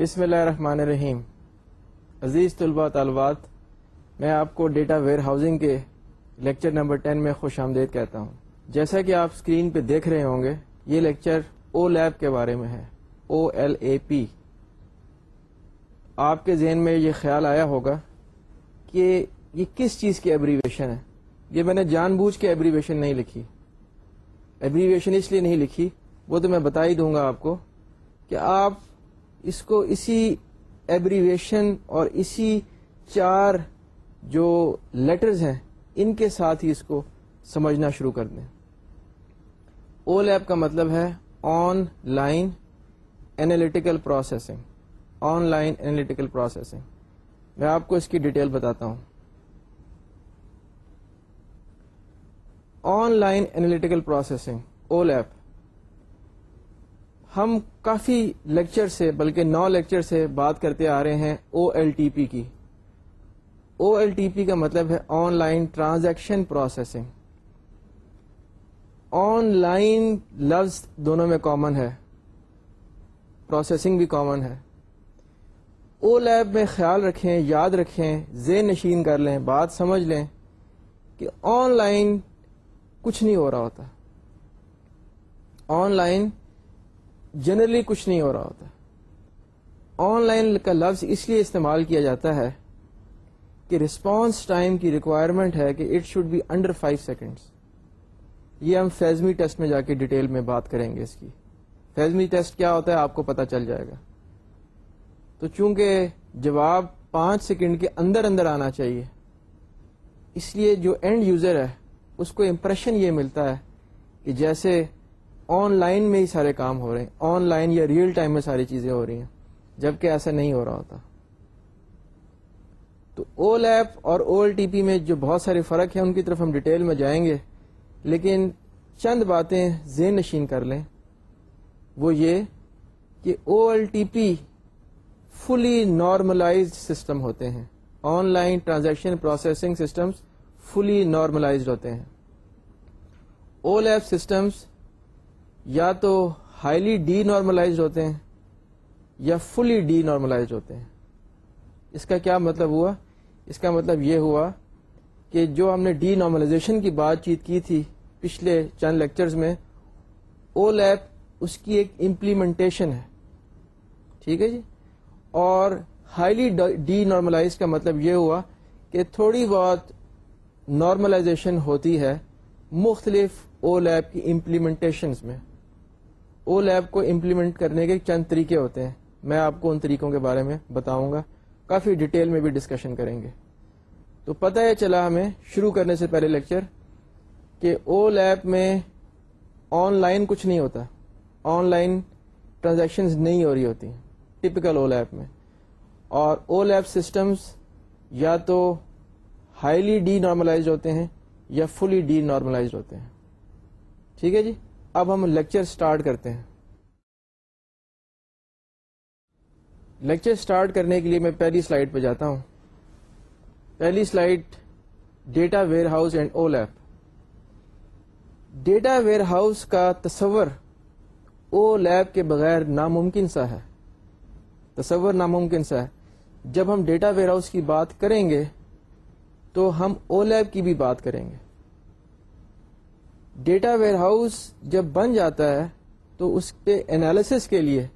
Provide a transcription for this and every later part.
بسم اللہ الرحمن الرحیم. عزیز طلباء طالبات، میں آپ کو ڈیٹا ویئر ہاؤسنگ کے لیکچر نمبر ٹین میں خوش آمدید کہتا ہوں۔ جیسا کہ آپ اسکرین پہ دیکھ رہے ہوں گے، یہ لیکچر او لیب کے بارے میں ہے، او ایل اے پی۔ آپ کے ذہن میں یہ خیال آیا ہوگا کہ یہ کس چیز کی ایبریویشن ہے؟ یہ میں نے جان بوجھ کے ایبریویشن نہیں لکھی۔ ایبریویشن اس لیے نہیں لکھی، وہ تو میں بتا ہی دوں گا آپ کو کہ آپ اس کو اسی ایبریویشن اور اسی چار جو لیٹرز ہیں، ان کے ساتھ ہی اس کو سمجھنا شروع کر دیں۔ او لیب کا مطلب ہے online analytical processing online analytical processing میں آپ کو اس کی ڈیٹیل بتاتا ہوں۔ Online analytical processing OLAP ہم کافی لیکچر سے، بلکہ نو لیکچر سے بات کرتے آ رہے ہیں او ایل ٹی پی کی۔ او ایل ٹی پی کا مطلب ہے online transaction processing. Online لفظ دونوں میں کامن ہے۔ پروسیسنگ بھی کامن ہے۔ او لیب میں خیال رکھیں، یاد رکھیں زین نشین کر لیں، بات سمجھ لیں کہ آن لائن کچھ نہیں ہو رہا ہوتا۔ آن لائن جنرلی کچھ نہیں ہو رہا ہوتا۔ آن لائن کا لفظ اس لیے استعمال کیا جاتا ہے کہ رسپانس ٹائم کی ریکوائرمنٹ ہے کہ it should be under five seconds یہ ہم فیزمی ٹیسٹ میں جا کے ڈیٹیل میں بات کریں گے اس کی۔ فیزمی ٹیسٹ کیا ہوتا ہے آپ کو پتا چل جائے گا۔ تو چونکہ جواب پانچ سیکنڈ کے اندر اندر آنا چاہیے، اس لیے جو اینڈ یوزر ہے، اس کو امپریشن یہ ملتا ہے کہ جیسے آن لائن میں ہی سارے کام ہو رہے ہیں۔ آن لائن یا ریئل ٹائم میں ساری چیزیں ہو رہی ہیں۔ جبکہ ایسا نہیں ہو رہا ہوتا۔ تو او لیپ اور او ایل ٹی پی میں جو بہت سارے فرق ہیں، ان کی طرف ہم ڈیٹیل میں جائیں گے۔ لیکن چند باتیں زین نشین کر لیں۔ وہ یہ کہ O L T P fully normalized system ہوتے ہیں۔ Online transaction processing systems fully normalized ہوتے ہیں۔ او لیب سسٹمز یا تو ہائیلی ڈی نارملائزڈ ہوتے ہیں یا فلی ڈی نارملائزڈ ہوتے ہیں۔ اس کا کیا مطلب ہوا؟ اس کا مطلب یہ ہوا کہ جو ہم نے ڈی نارملائزیشن کی بات چیت کی تھی پچھلے چند لیکچرز میں او لیب اس کی ایک امپلیمنٹیشن ہے۔ ٹھیک ہے جی؟ اور ہائیلی ڈی نارملائز کا مطلب یہ ہوا کہ تھوڑی بہت نارملائزیشن ہوتی ہے مختلف او لیب کی امپلیمنٹیشنز میں۔ او لیب کو امپلیمنٹ کرنے کے چند طریقے ہوتے ہیں۔ میں آپ کو ان طریقوں کے بارے میں بتاؤں گا۔ کافی ڈیٹیل میں بھی ڈسکشن کریں گے۔ تو پتہ یہ چلا ہمیں شروع کرنے سے پہلے لیکچر کہ او لیب میں آن لائن کچھ نہیں ہوتا۔ آن لائن ٹرانزیکشن نہیں ہو رہی ہوتی۔ ٹپکل او لیب میں۔ اور او لیب سسٹمس یا تو ہائیلی ڈی نارملائز ہوتے ہیں یا فلی ڈی نارملائز ہوتے ہیں۔ ٹھیک ہے جی؟ اب ہم لیکچر سٹارٹ کرتے ہیں۔ لیکچر سٹارٹ کرنے کے لیے میں پہلی سلائڈ پہ جاتا ہوں۔ پہلی slide data warehouse and OLAP data warehouse کا تصور او لیب کے بغیر ناممکن سا ہے۔ تصور ناممکن سا ہے۔ جب ہم ڈیٹا ویئر ہاؤس کی بات کریں گے تو ہم او لیب کی بھی بات کریں گے۔ ڈیٹا ویئر ہاؤس جب بن جاتا ہے تو اس کے انالیسس کے لیے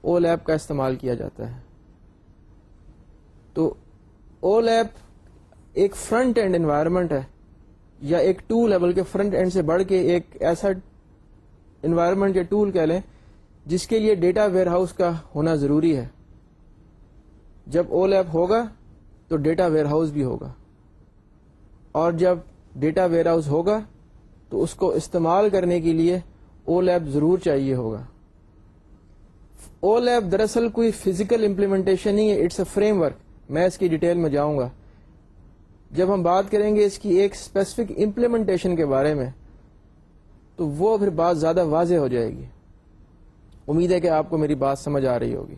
او لیب کا استعمال کیا جاتا ہے۔ تو او لیب ایک فرنٹ اینڈ انوائرمنٹ ہے یا ایک ٹو لیول کے فرنٹ اینڈ سے بڑھ کے ایک ایسا انوائرمنٹ یا ٹول کہہ لیں جس کے لیے ڈیٹا ویئر ہاؤس کا ہونا ضروری ہے۔ جب او لیب ہوگا تو ڈیٹا ویئر ہاؤس بھی ہوگا۔ اور جب ڈیٹا ویئر ہاؤس ہوگا تو اس کو استعمال کرنے کے لیے او لیب ضرور چاہیے ہوگا۔ او لیب دراصل کوئی فزیکل امپلیمنٹیشن نہیں ہے اٹس اے فریم ورک میں اس کی ڈیٹیل میں جاؤں گا۔ جب ہم بات کریں گے اس کی ایک اسپیسیفک امپلیمنٹیشن کے بارے میں، تو وہ پھر بات زیادہ واضح ہو جائے گی۔ امید ہے کہ آپ کو میری بات سمجھ آ رہی ہوگی۔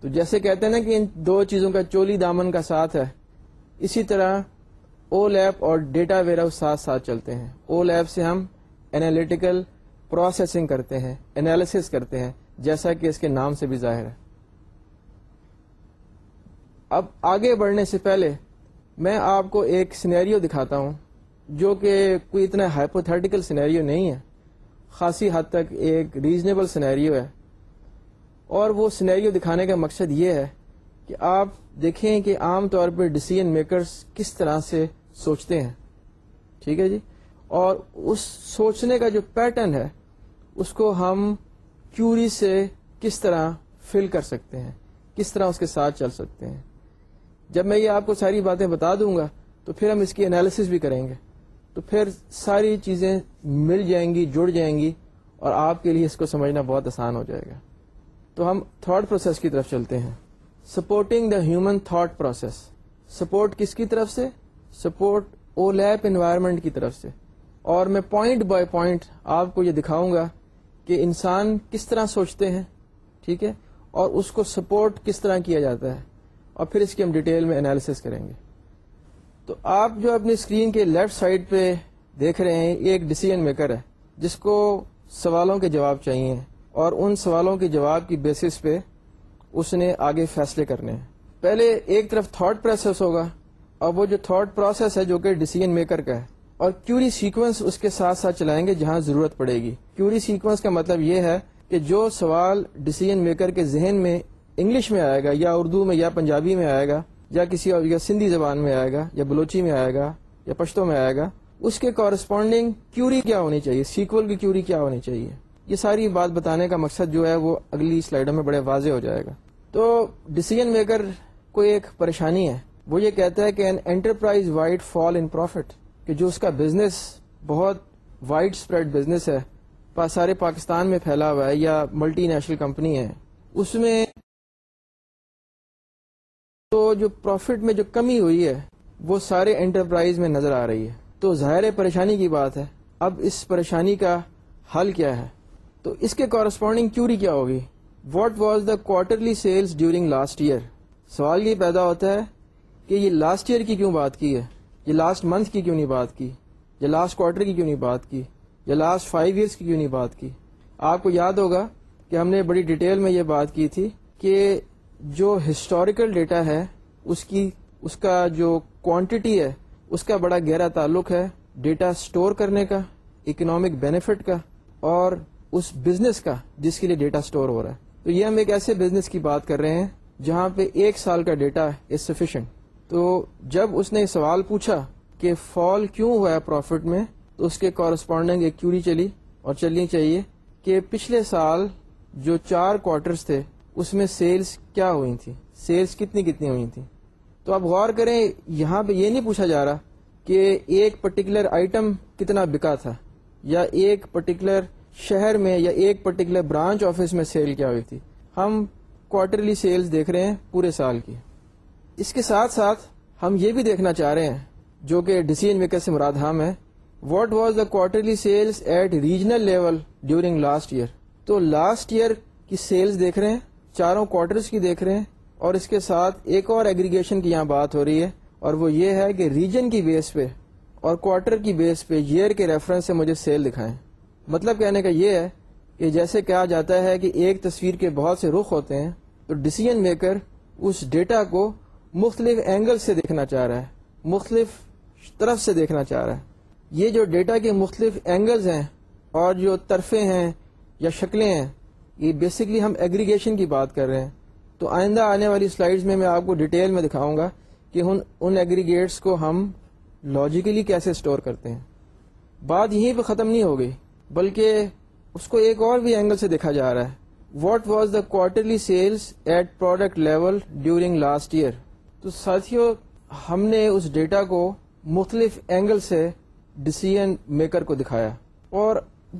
تو جیسے کہتے ہیں نا کہ ان دو چیزوں کا چولی دامن کا ساتھ ہے، اسی طرح او لیب اور ڈیٹا ویئر ہاؤس ساتھ ساتھ چلتے ہیں۔ او لیب سے ہم انالیٹیکل پروسیسنگ کرتے ہیں انالیسس کرتے ہیں، جیسا کہ اس کے نام سے بھی ظاہر ہے۔ اب آگے بڑھنے سے پہلے میں آپ کو ایک سینیریو دکھاتا ہوں، جو کہ کوئی اتنا ہائپوتھیٹیکل سینیریو نہیں ہے۔ خاصی حد تک ایک ریزنیبل سینیریو ہے۔ اور وہ سینیریو دکھانے کا مقصد یہ ہے کہ آپ دیکھیں کہ عام طور پہ ڈسیزن میکرز کس طرح سے سوچتے ہیں۔ ٹھیک ہے جی؟ اور اس سوچنے کا جو پیٹرن ہے، اس کو ہم کیوری سے کس طرح فل کر سکتے ہیں، کس طرح اس کے ساتھ چل سکتے ہیں۔ جب میں یہ آپ کو ساری باتیں بتا دوں گا، تو پھر ہم اس کی انالیسس بھی کریں گے۔ تو پھر ساری چیزیں مل جائیں گی، جڑ جائیں گی، اور آپ کے لیے اس کو سمجھنا بہت آسان ہو جائے گا۔ تو ہم تھاٹ پروسیس کی طرف چلتے ہیں۔ Supporting the human thought process support کس کی طرف سے؟ سپورٹ او لیپ انوائرمنٹ کی طرف سے. اور میں پوائنٹ بائی پوائنٹ آپ کو یہ دکھاؤں گا کہ انسان کس طرح سوچتے ہیں، ٹھیک ہے؟ اور اس کو سپورٹ کس طرح کیا جاتا ہے؟ اور پھر اس کی ہم ڈیٹیل میں انالیس کریں گے۔ تو آپ جو اپنی اسکرین کے لیفٹ سائڈ پہ دیکھ رہے ہیں، یہ ایک ڈسیزن میکر ہے، جس کو سوالوں کے جواب چاہیے۔ اور ان سوالوں کے جواب کی بیسس پہ اس نے آگے فیصلے کرنے ہیں۔ پہلے ایک طرف تھاٹ پروسیس ہوگا اور وہ جو تھاٹ پروسیس ہے جو کہ ڈسیزن میکر کا ہے۔ اور کیوری سیکوینس اس کے ساتھ ساتھ چلائیں گے جہاں ضرورت پڑے گی؟ کیوری سیکوینس کا مطلب یہ ہے کہ جو سوال ڈسیزن میکر کے ذہن میں انگلش میں آئے گا یا اردو میں یا پنجابی میں آئے گا یا کسی اور یا سندھی زبان میں آئے گا یا بلوچی میں آئے گا یا پشتوں میں آئے گا، اس کے کورسپونڈنگ کیوری کیا ہونی چاہیے؟ سیکول کی کیوری کیا ہونی چاہیے؟ یہ ساری بات بتانے کا مقصد جو ہے وہ اگلی سلائڈوں میں بڑے واضح ہو جائے گا۔ تو ڈسیزن میکر کو ایک پریشانی ہے۔ وہ یہ کہتا ہے کہ an enterprise wide fall in profit کہ جو اس کا بزنس بہت وائڈ اسپریڈ بزنس ہے سارے پاکستان میں پھیلا ہوا ہے یا ملٹی نیشنل کمپنی ہے اس میں تو جو پروفٹ میں جو کمی ہوئی ہے، وہ سارے انٹرپرائز میں نظر آ رہی ہے۔ تو ظاہر پریشانی کی بات ہے۔ اب اس پریشانی کا حل کیا ہے؟ تو اس کے کورسپونڈنگ کیوری کیا ہوگی؟ What was the quarterly sales during last year سوال یہ پیدا ہوتا ہے کہ یہ لاسٹ ایئر کی کیوں بات کی ہے؟ یہ لاسٹ منتھ کی کیوں نہیں بات کی؟ یا لاسٹ کوارٹر کی کیوں نہیں بات کی؟ یا لاسٹ فائیو ایئرس کی کیوں نہیں بات کی؟ آپ کو یاد ہوگا کہ ہم نے بڑی ڈیٹیل میں یہ بات کی تھی کہ جو ہسٹوریکل ڈیٹا ہے، اس کی، اس کا جو کوانٹٹی ہے، اس کا بڑا گہرا تعلق ہے ڈیٹا سٹور کرنے کا اکنامک بینیفٹ کا اور اس بزنس کا، جس کے لیے ڈیٹا سٹور ہو رہا ہے۔ تو یہ ہم ایک ایسے بزنس کی بات کر رہے ہیں جہاں پہ ایک سال کا ڈیٹا از سفیشینٹ تو جب اس نے سوال پوچھا کہ فال کیوں ہوا ہے پروفٹ میں، تو اس کے کورسپونڈنگ ایک کیوری چلی اور چلنی چاہیے کہ پچھلے سال جو چار کوارٹرز تھے، اس میں سیلز کیا ہوئی تھی؟ سیلز کتنی کتنی ہوئی تھی؟ تو آپ غور کریں، یہاں پہ یہ نہیں پوچھا جا رہا کہ ایک پرٹیکولر آئٹم کتنا بکا تھا یا ایک پرٹیکولر شہر میں یا ایک پرٹیکولر برانچ آفس میں سیل کیا ہوئی تھی۔ ہم کوارٹرلی سیلز دیکھ رہے ہیں پورے سال کی۔ اس کے ساتھ ساتھ ہم یہ بھی دیکھنا چاہ رہے ہیں، جو کہ ڈسیزن میکر سے مراد ہم ہے what was the quarterly sales at regional level during last year تو لاسٹ ایئر کی سیلز دیکھ رہے ہیں، چاروں کوارٹرز کی دیکھ رہے ہیں، اور اس کے ساتھ ایک اور ایگریگیشن کی یہاں بات ہو رہی ہے، اور وہ یہ ہے کہ ریجن کی بیس پہ اور کوارٹر کی بیس پہ ایئر کے ریفرنس سے مجھے سیل دکھائیں۔ مطلب کہنے کا یہ ہے کہ جیسے کہا جاتا ہے کہ ایک تصویر کے بہت سے رخ ہوتے ہیں، تو ڈسیزن میکر اس ڈیٹا کو مختلف اینگل سے دیکھنا چاہ رہا ہے، مختلف طرف سے دیکھنا چاہ رہا ہے۔ یہ جو ڈیٹا کے مختلف اینگلز ہیں اور جو طرفیں ہیں یا شکلیں ہیں، یہ بیسکلی ہم ایگریگیشن کی بات کر رہے ہیں۔ تو آئندہ آنے والی سلائیڈز میں میں آپ کو ڈیٹیل میں دکھاؤں گا کہ ان ایگریگیٹس کو ہم لاجیکلی کیسے اسٹور کرتے ہیں۔ بات یہیں پہ ختم نہیں ہو گئی۔ بلکہ اس کو ایک اور بھی اینگل سے دیکھا جا رہا ہے۔ What was the quarterly sales at product level during last year تو ساتھیوں ہم نے اس ڈیٹا کو مختلف اینگل سے ڈسیزن میکر کو دکھایا۔ اور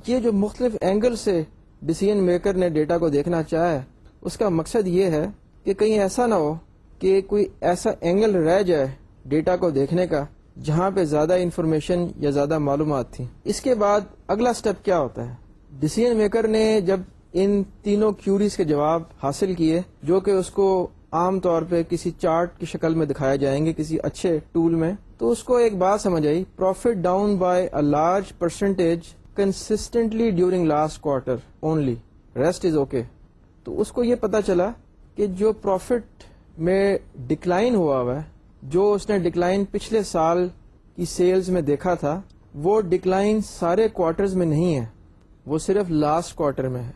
یہ جو مختلف اینگل سے ڈسیزن میکر نے ڈیٹا کو دیکھنا چاہا اس کا مقصد یہ ہے کہ کہیں ایسا نہ ہو کہ کوئی ایسا اینگل رہ جائے ڈیٹا کو دیکھنے کا۔ جہاں پہ زیادہ انفارمیشن یا زیادہ معلومات تھی اس کے بعد اگلا سٹیپ کیا ہوتا ہے؟ ڈسیزن میکر نے جب ان تینوں کیوریز کے جواب حاصل کیے، جو کہ اس کو عام طور پہ کسی چارٹ کی شکل میں دکھائے جائیں گے، کسی اچھے ٹول میں، تو اس کو ایک بات سمجھ آئی profit down by a large percentage constantly during last quarter only rest is okay تو اس کو یہ پتا چلا کہ جو پروفٹ میں ڈکلائن ہوا ہوا ہے جو اس نے ڈکلائن پچھلے سال کی سیلز میں دیکھا تھا، وہ ڈکلائن سارے کوارٹرز میں نہیں ہے۔ وہ صرف لاسٹ کوارٹر میں ہے۔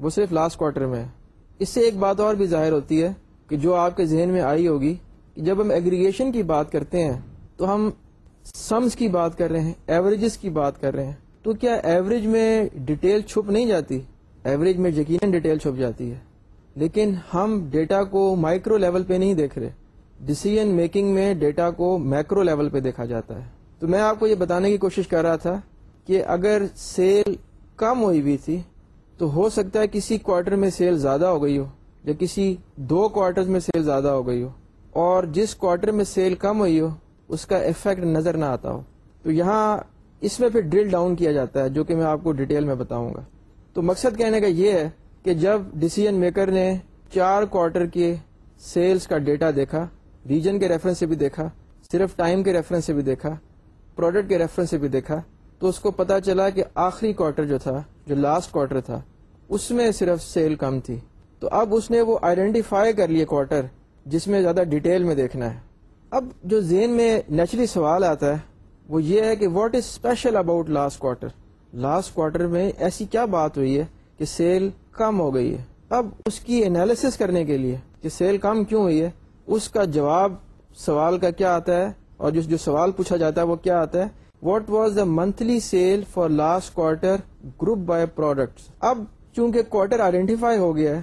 وہ صرف لاسٹ کوارٹر میں ہے۔ اس سے ایک بات اور بھی ظاہر ہوتی ہے کہ جو آپ کے ذہن میں آئی ہوگی کہ جب ہم ایگریگیشن کی بات کرتے ہیں، تو ہم سمز کی بات کر رہے ہیں ایوریجز کی بات کر رہے ہیں۔ تو کیا ایوریج میں ڈیٹیل چھپ نہیں جاتی؟ ایوریج میں یقیناً ڈیٹیل چھپ جاتی ہے۔ لیکن ہم ڈیٹا کو مائکرو لیول پہ نہیں دیکھ رہے۔ ڈسیزن میکنگ میں ڈیٹا کو مائکرو لیول پہ دیکھا جاتا ہے۔ تو میں آپ کو یہ بتانے کی کوشش کر رہا تھا کہ اگر سیل کم ہوئی ہوئی تھی، تو ہو سکتا ہے کسی کوارٹر میں سیل زیادہ ہو گئی ہو، یا کسی دو کوارٹر میں سیل زیادہ ہو گئی ہو۔ اور جس کوارٹر میں سیل کم ہوئی ہو، اس کا افیکٹ نظر نہ آتا ہو۔ تو یہاں اس میں پھر ڈرل ڈاؤن کیا جاتا ہے، جو کہ میں آپ کو ڈیٹیل میں بتاؤں گا۔ تو مقصد کہنے کا یہ ہے کہ جب ڈسیزن میکر نے چار کوارٹر کے سیلز کا ڈیٹا دیکھا ریجن کے ریفرنس سے بھی دیکھا، صرف ٹائم کے ریفرنس سے بھی دیکھا، پروڈکٹ کے ریفرنس سے بھی دیکھا، تو اس کو پتا چلا کہ آخری کوارٹر جو تھا، جو لاسٹ کوارٹر تھا، اس میں صرف سیل کم تھی۔ تو اب اس نے وہ آئیڈینٹیفائی کر لیے کوارٹر جس میں زیادہ ڈیٹیل میں دیکھنا ہے۔ اب جو زین میں نیچرلی سوال آتا ہے، وہ یہ ہے کہ what is special about last quarter last quarter میں ایسی کیا بات ہوئی ہے کہ سیل کم ہو گئی ہے؟ اب اس کی انالیس کرنے کے لیے کہ سیل کم کیوں ہوئی ہے؟ اس کا جواب سوال کا کیا آتا ہے اور جو سوال پوچھا جاتا ہے وہ کیا آتا ہے؟ What was the monthly sale for last quarter group by product اب چونکہ کوارٹر آئیڈینٹیفائی ہو گیا ہے،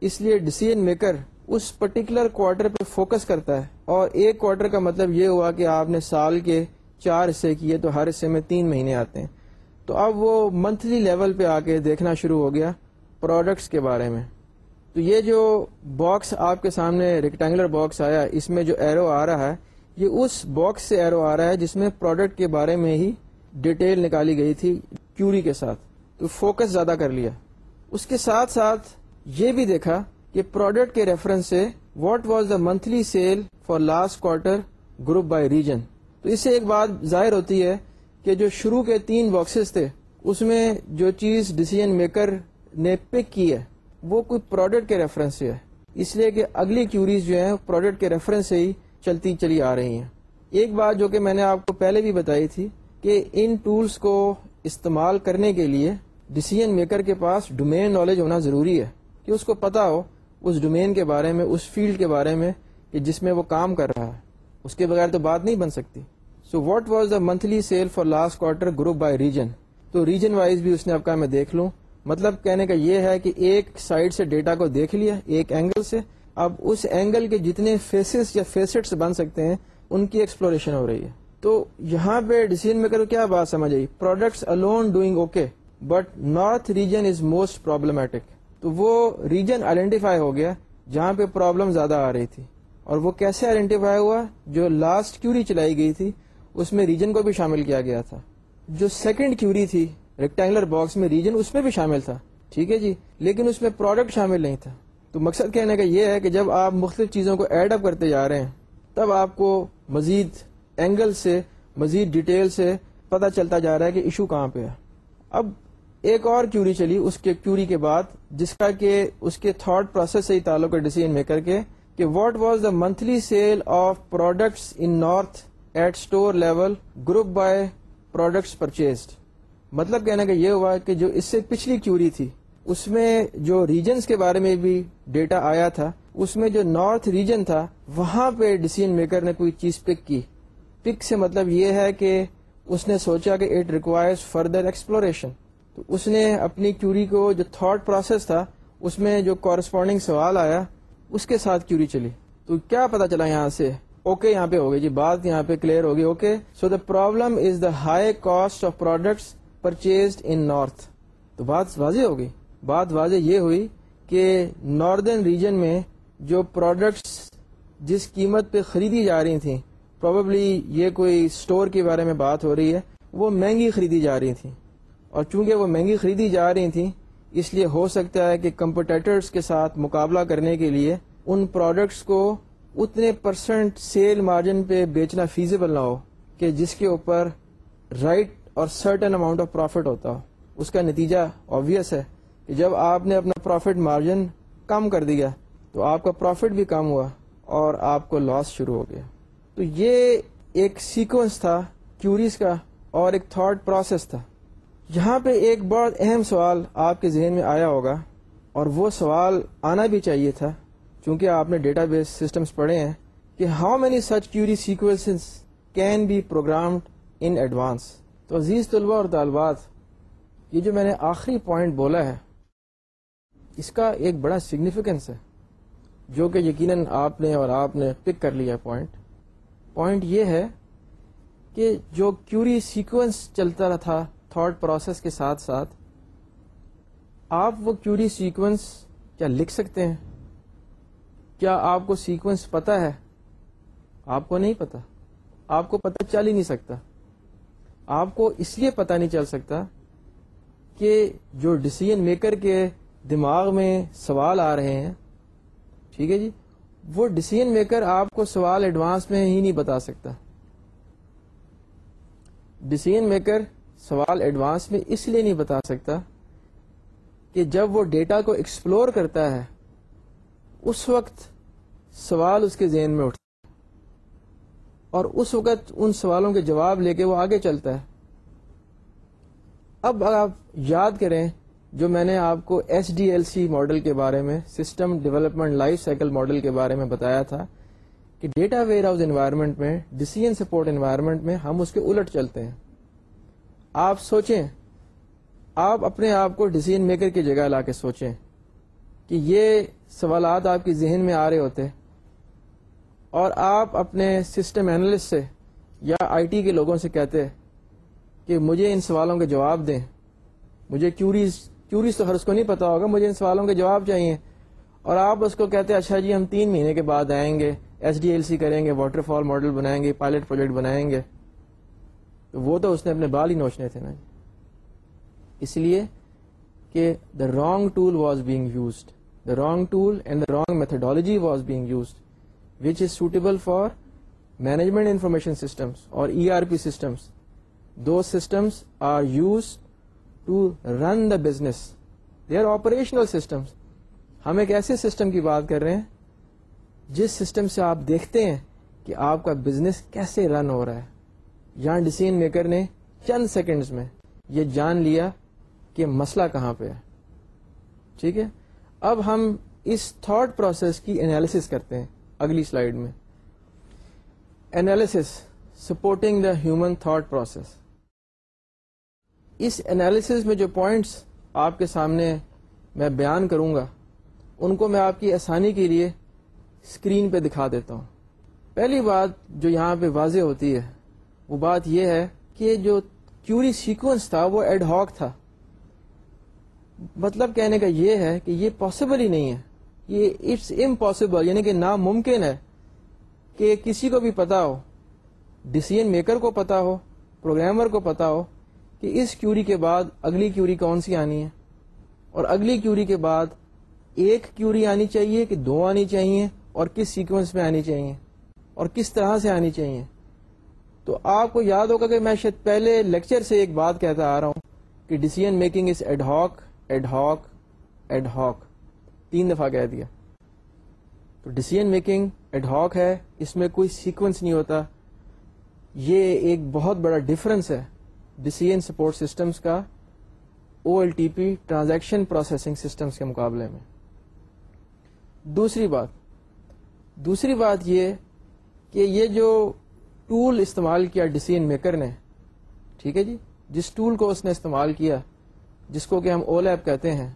اس لیے ڈسیزن میکر اس پرٹیکولر کوارٹر پہ فوکس کرتا ہے۔ اور ایک کوارٹر کا مطلب یہ ہوا کہ آپ نے سال کے چار حصے کیے تو ہر حصے میں تین مہینے آتے ہیں۔ تو اب وہ منتھلی لیول پہ آ کے دیکھنا شروع ہو گیا پروڈکٹس کے بارے میں۔ تو یہ جو باکس آپ کے سامنے ریکٹینگولر باکس آیا، اس میں جو ایرو آ رہا ہے، یہ اس باکس سے ایرو آ رہا ہے جس میں پروڈکٹ کے بارے میں ہی ڈیٹیل نکالی گئی تھی کیوری کے ساتھ۔ تو فوکس زیادہ کر لیا۔ اس کے ساتھ ساتھ یہ بھی دیکھا کہ پروڈکٹ کے ریفرنس سے what was the monthly sale for last quarter group by region تو اس سے ایک بات ظاہر ہوتی ہے کہ جو شروع کے تین باکسز تھے، اس میں جو چیز ڈسیزن میکر نے پک کی ہے وہ کوئی پروڈکٹ کے ریفرنس سے ہے۔ اس لیے کہ اگلی کیوریز جو ہیں پروڈکٹ کے ریفرنس سے ہی چلتی چلی آ رہی ہیں۔ ایک بات جو کہ میں نے آپ کو پہلے بھی بتائی تھی کہ ان ٹولز کو استعمال کرنے کے لیے ڈسیزن میکر کے پاس ڈومین نالج ہونا ضروری ہے کہ اس کو پتا ہو اس ڈومین کے بارے میں، اس فیلڈ کے بارے میں کہ جس میں وہ کام کر رہا ہے۔ اس کے بغیر تو بات نہیں بن سکتی۔ So what was the monthly sale for last quarter group by region تو ریجن وائز بھی اس نے اب کہا میں دیکھ لوں۔ مطلب کہنے کا یہ ہے کہ ایک سائڈ سے ڈیٹا کو دیکھ لیا، ایک اینگل سے۔ اب اس اینگل کے جتنے فیسز یا فیسٹس بن سکتے ہیں، ان کی ایکسپلوریشن ہو رہی ہے۔ تو یہاں پہ ڈیسیزن میکر کیا بات سمجھ آئی؟ Products alone doing okay but north region is most problematic تو وہ ریجن آئیڈینٹیفائی ہو گیا جہاں پہ پرابلم زیادہ آ رہی تھی۔ اور وہ کیسے آئیڈینٹیفائی ہوا؟ جو لاسٹ کیوری چلائی گئی تھی، اس میں ریجن کو بھی شامل کیا گیا تھا۔ جو سیکنڈ کیوری تھی ریکٹینگولر باکس میں ریجن اس میں بھی شامل تھا۔ ٹھیک ہے جی؟ لیکن اس میں پروڈکٹ شامل نہیں تھا۔ تو مقصد کہنے کا یہ ہے کہ جب آپ مختلف چیزوں کو ایڈ اپ کرتے جا رہے ہیں، تب آپ کو مزید اینگل سے، مزید ڈیٹیل سے پتا چلتا جا رہا ہے کہ ایشو کہاں پہ ہے۔ اب ایک اور کیوری چلی اس کے کیوری کے بعد، جس کا کہ اس کے تھاٹ پروسیس سے ہی تعلق ہے ڈیسیزن میکر کے، کہ what was the monthly sale of products in north at store level group by products purchased مطلب کہنے کا یہ ہوا کہ جو اس سے پچھلی کیوری تھی، اس میں جو ریجنس کے بارے میں بھی ڈیٹا آیا تھا، اس میں جو نارتھ ریجن تھا، وہاں پہ ڈیسیزن میکر نے کوئی چیز پک کی۔ پک سے مطلب یہ ہے کہ اس نے سوچا کہ اٹ ریکوائرز فردر ایکسپلوریشن تو اس نے اپنی کیوری کو جو تھاٹ پروسیس تھا، اس میں جو کورسپونڈنگ سوال آیا، اس کے ساتھ کیوری چلی۔ تو کیا پتا چلا یہاں سے؟ اوکے okay یہاں پہ ہوگی جی بات یہاں پہ کلیئر ہوگی okay so the problem is the high cost of products purchased in north تو بات واضح ہوگی بات واضح یہ ہوئی کہ ناردرن ریجن میں جو پروڈکٹس جس قیمت پہ خریدی جا رہی تھیں پروبیبلی یہ کوئی اسٹور کے بارے میں بات ہو رہی ہے، وہ مہنگی خریدی جا رہی تھیں۔ اور چونکہ وہ مہنگی خریدی جا رہی تھیں، اس لیے ہو سکتا ہے کہ کمپٹیٹرز کے ساتھ مقابلہ کرنے کے لیے ان پروڈکٹس کو اتنے پرسنٹ سیل مارجن پہ بیچنا فیزیبل نہ ہو کہ جس کے اوپر رائٹ اور سرٹن اماؤنٹ آف پروفٹ ہوتا ہو۔ اس کا نتیجہ آبویس ہے کہ جب آپ نے اپنا پروفٹ مارجن کم کر دیا تو آپ کا پروفٹ بھی کم ہوا اور آپ کو لاس شروع ہو گیا۔ تو یہ ایک سیکوینس تھا کیوریز کا اور ایک تھاٹ پروسیس تھا۔ یہاں پہ ایک بہت اہم سوال آپ کے ذہن میں آیا ہوگا اور وہ سوال آنا بھی چاہیے تھا، چونکہ آپ نے ڈیٹا بیس سسٹمز پڑھے ہیں کہ how many such query sequence can be programmed in advance تو عزیز طلبہ اور طالبات، یہ جو میں نے آخری پوائنٹ بولا ہے، اس کا ایک بڑا سگنیفیکینس ہے، جو کہ یقیناً آپ نے اور آپ نے پک کر لیا پوائنٹ پوائنٹ یہ ہے کہ جو کیوری سیکوینس چلتا رہا تھا تھاٹ پروسیس کے ساتھ ساتھ، آپ وہ کیوری سیکوینس کیا لکھ سکتے ہیں؟ کیا آپ کو سیکوینس پتا ہے؟ آپ کو نہیں پتا آپ کو پتہ چل ہی نہیں سکتا۔ آپ کو اس لیے پتا نہیں چل سکتا کہ جو ڈسیزن میکر کے دماغ میں سوال آ رہے ہیں، ٹھیک ہے جی؟ وہ ڈسیزن میکر آپ کو سوال ایڈوانس میں ہی نہیں بتا سکتا۔ ڈسیزن میکر سوال ایڈوانس میں اس لیے نہیں بتا سکتا کہ جب وہ ڈیٹا کو ایکسپلور کرتا ہے، اس وقت سوال اس کے ذہن میں اٹھتا اور اس وقت ان سوالوں کے جواب لے کے وہ آگے چلتا ہے۔ اب آپ یاد کریں جو میں نے آپ کو S D L C model کے بارے میں، system development life cycle model کے بارے میں بتایا تھا کہ ڈیٹا ویئر ہاؤس انوائرمنٹ میں ڈیسیزن سپورٹ انوائرمنٹ میں ہم اس کے الٹ چلتے ہیں۔ آپ سوچیں، آپ اپنے آپ کو ڈسیزن میکر کی جگہ لا کے سوچیں کہ یہ سوالات آپ کے ذہن میں آ رہے ہوتے۔ اور آپ اپنے سسٹم اینالسٹ سے یا آئی ٹی کے لوگوں سے کہتے کہ مجھے ان سوالوں کے جواب دیں۔ مجھے کیوریز کیوریز تو ہر اس کو نہیں پتا ہوگا، مجھے ان سوالوں کے جواب چاہیے۔ اور آپ اس کو کہتے اچھا جی ہم تین مہینے کے بعد آئیں گے ایس ڈی ایل سی کریں گے واٹر فال ماڈل بنائیں گے پائلٹ پروجیکٹ بنائیں گے۔ تو وہ تو اس نے اپنے بال ہی نوچنے تھے نا جی۔ اس لیے کہ the wrong tool was being used the wrong tool and the wrong methodology was being used which is suitable for management information systems اور E R P systems do systems are use to run the business they are operational systems ہم ایک ایسے system کی بات کر رہے ہیں جس سسٹم سے آپ دیکھتے ہیں کہ آپ کا بزنس کیسے رن ہو رہا ہے۔ یہاں ڈسیزن میکر نے چند سیکنڈز میں یہ جان لیا کہ مسئلہ کہاں پہ ہے۔ ٹھیک ہے؟ اب ہم اس تھاٹ پروسیس کی انالیس کرتے ہیں۔ اگلی سلائیڈ میں۔ Analysis supporting the human thought process us analysis میں جو پوائنٹس آپ کے سامنے میں بیان کروں گا، ان کو میں آپ کی آسانی کے لیے اسکرین پہ دکھا دیتا ہوں۔ پہلی بات جو یہاں پہ واضح ہوتی ہے، وہ بات یہ ہے کہ جو کیوری سیکوینس تھا، وہ ایڈ ہاک تھا۔ مطلب کہنے کا یہ ہے کہ یہ پاسبل ہی نہیں ہے۔ یہ اٹس امپاسبل یعنی کہ ناممکن ہے کہ کسی کو بھی پتا ہو ڈسیزن میکر کو پتا ہو پروگرامر کو پتا ہو کہ اس کیوری کے بعد اگلی کیوری کون سی آنی ہے اور اگلی کیوری کے بعد ایک کیوری آنی چاہیے کہ دو آنی چاہیے اور کس سیکوینس میں آنی چاہیے اور کس طرح سے آنی چاہیے۔ تو آپ کو یاد ہوگا کہ میں شاید پہلے لیکچر سے ایک بات کہتا آ رہا ہوں کہ decision making is ad hoc ad hoc ad hoc تین دفعہ کہہ دیا۔ تو ڈسیزن میکنگ ایڈ ہاک ہے، اس میں کوئی سیکوینس نہیں ہوتا۔ یہ ایک بہت بڑا ڈفرنس ہے ڈسیزن سپورٹ سسٹمز کا O L T P transaction processing systems کے مقابلے میں۔ دوسری بات۔ دوسری بات یہ کہ یہ جو ٹول استعمال کیا ڈسیزن میکر نے، ٹھیک ہے جی؟ جس ٹول کو اس نے استعمال کیا، جس کو کہ ہم اول ایپ کہتے ہیں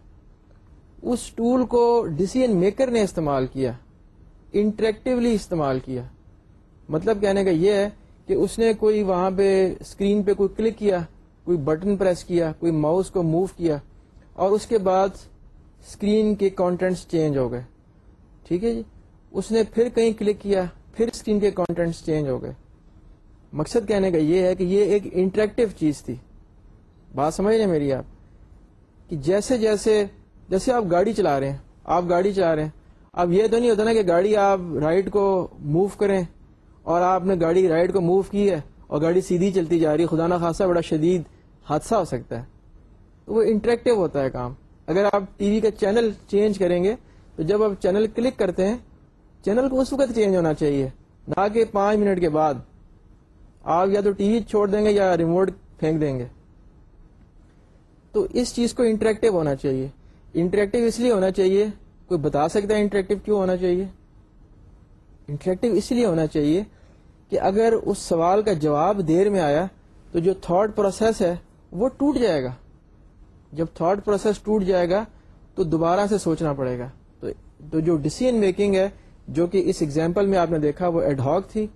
اس ٹول کو ڈسیزن میکر نے استعمال کیا انٹریکٹیولی استعمال کیا۔ مطلب کہنے کا یہ ہے کہ اس نے کوئی وہاں پہ اسکرین پہ کوئی کلک کیا، کوئی بٹن پریس کیا، کوئی ماؤس کو موو کیا اور اس کے بعد اسکرین کے کانٹینٹس چینج ہو گئے۔ ٹھیک ہے جی؟ اس نے پھر کہیں کلک کیا، پھر اسکرین کے کانٹینٹس چینج ہو گئے۔ مقصد کہنے کا یہ ہے کہ یہ ایک انٹریکٹو چیز تھی۔ بات سمجھ رہے میری آپ؟ کہ جیسے جیسے جیسے آپ گاڑی چلا رہے ہیں، آپ گاڑی چلا رہے ہیں، اب یہ تو نہیں ہوتا نا کہ گاڑی آپ رائٹ کو موو کریں اور آپ نے گاڑی رائٹ کو موو کی ہے اور گاڑی سیدھی چلتی جا رہی ہے۔ خدا نا خاصا بڑا شدید حادثہ ہو سکتا ہے۔ تو وہ انٹریکٹو ہوتا ہے کام۔ اگر آپ ٹی وی کا چینل چینج کریں گے، تو جب آپ چینل کلک کرتے ہیں چینل کو اس وقت چینج ہونا چاہیے، نہ کہ پانچ منٹ کے بعد۔ آپ یا تو ٹی وی چھوڑ دیں گے یا ریموٹ پھینک دیں گے۔ تو اس چیز کو انٹریکٹو ہونا چاہیے۔ انٹریکٹو اس لیے ہونا چاہیے۔ کوئی بتا سکتا ہے انٹریکٹو کیوں ہونا چاہیے؟ انٹریکٹو اس لیے ہونا چاہیے کہ اگر اس سوال کا جواب دیر میں آیا تو جو تھاٹ پروسیس ہے وہ ٹوٹ جائے گا۔ جب تھاٹ پروسیس ٹوٹ جائے گا تو دوبارہ سے سوچنا پڑے گا۔ تو جو ڈسیزن میکنگ ہے، جو کہ اس ایگزامپل میں آپ نے دیکھا، وہ ایڈہاک تھی،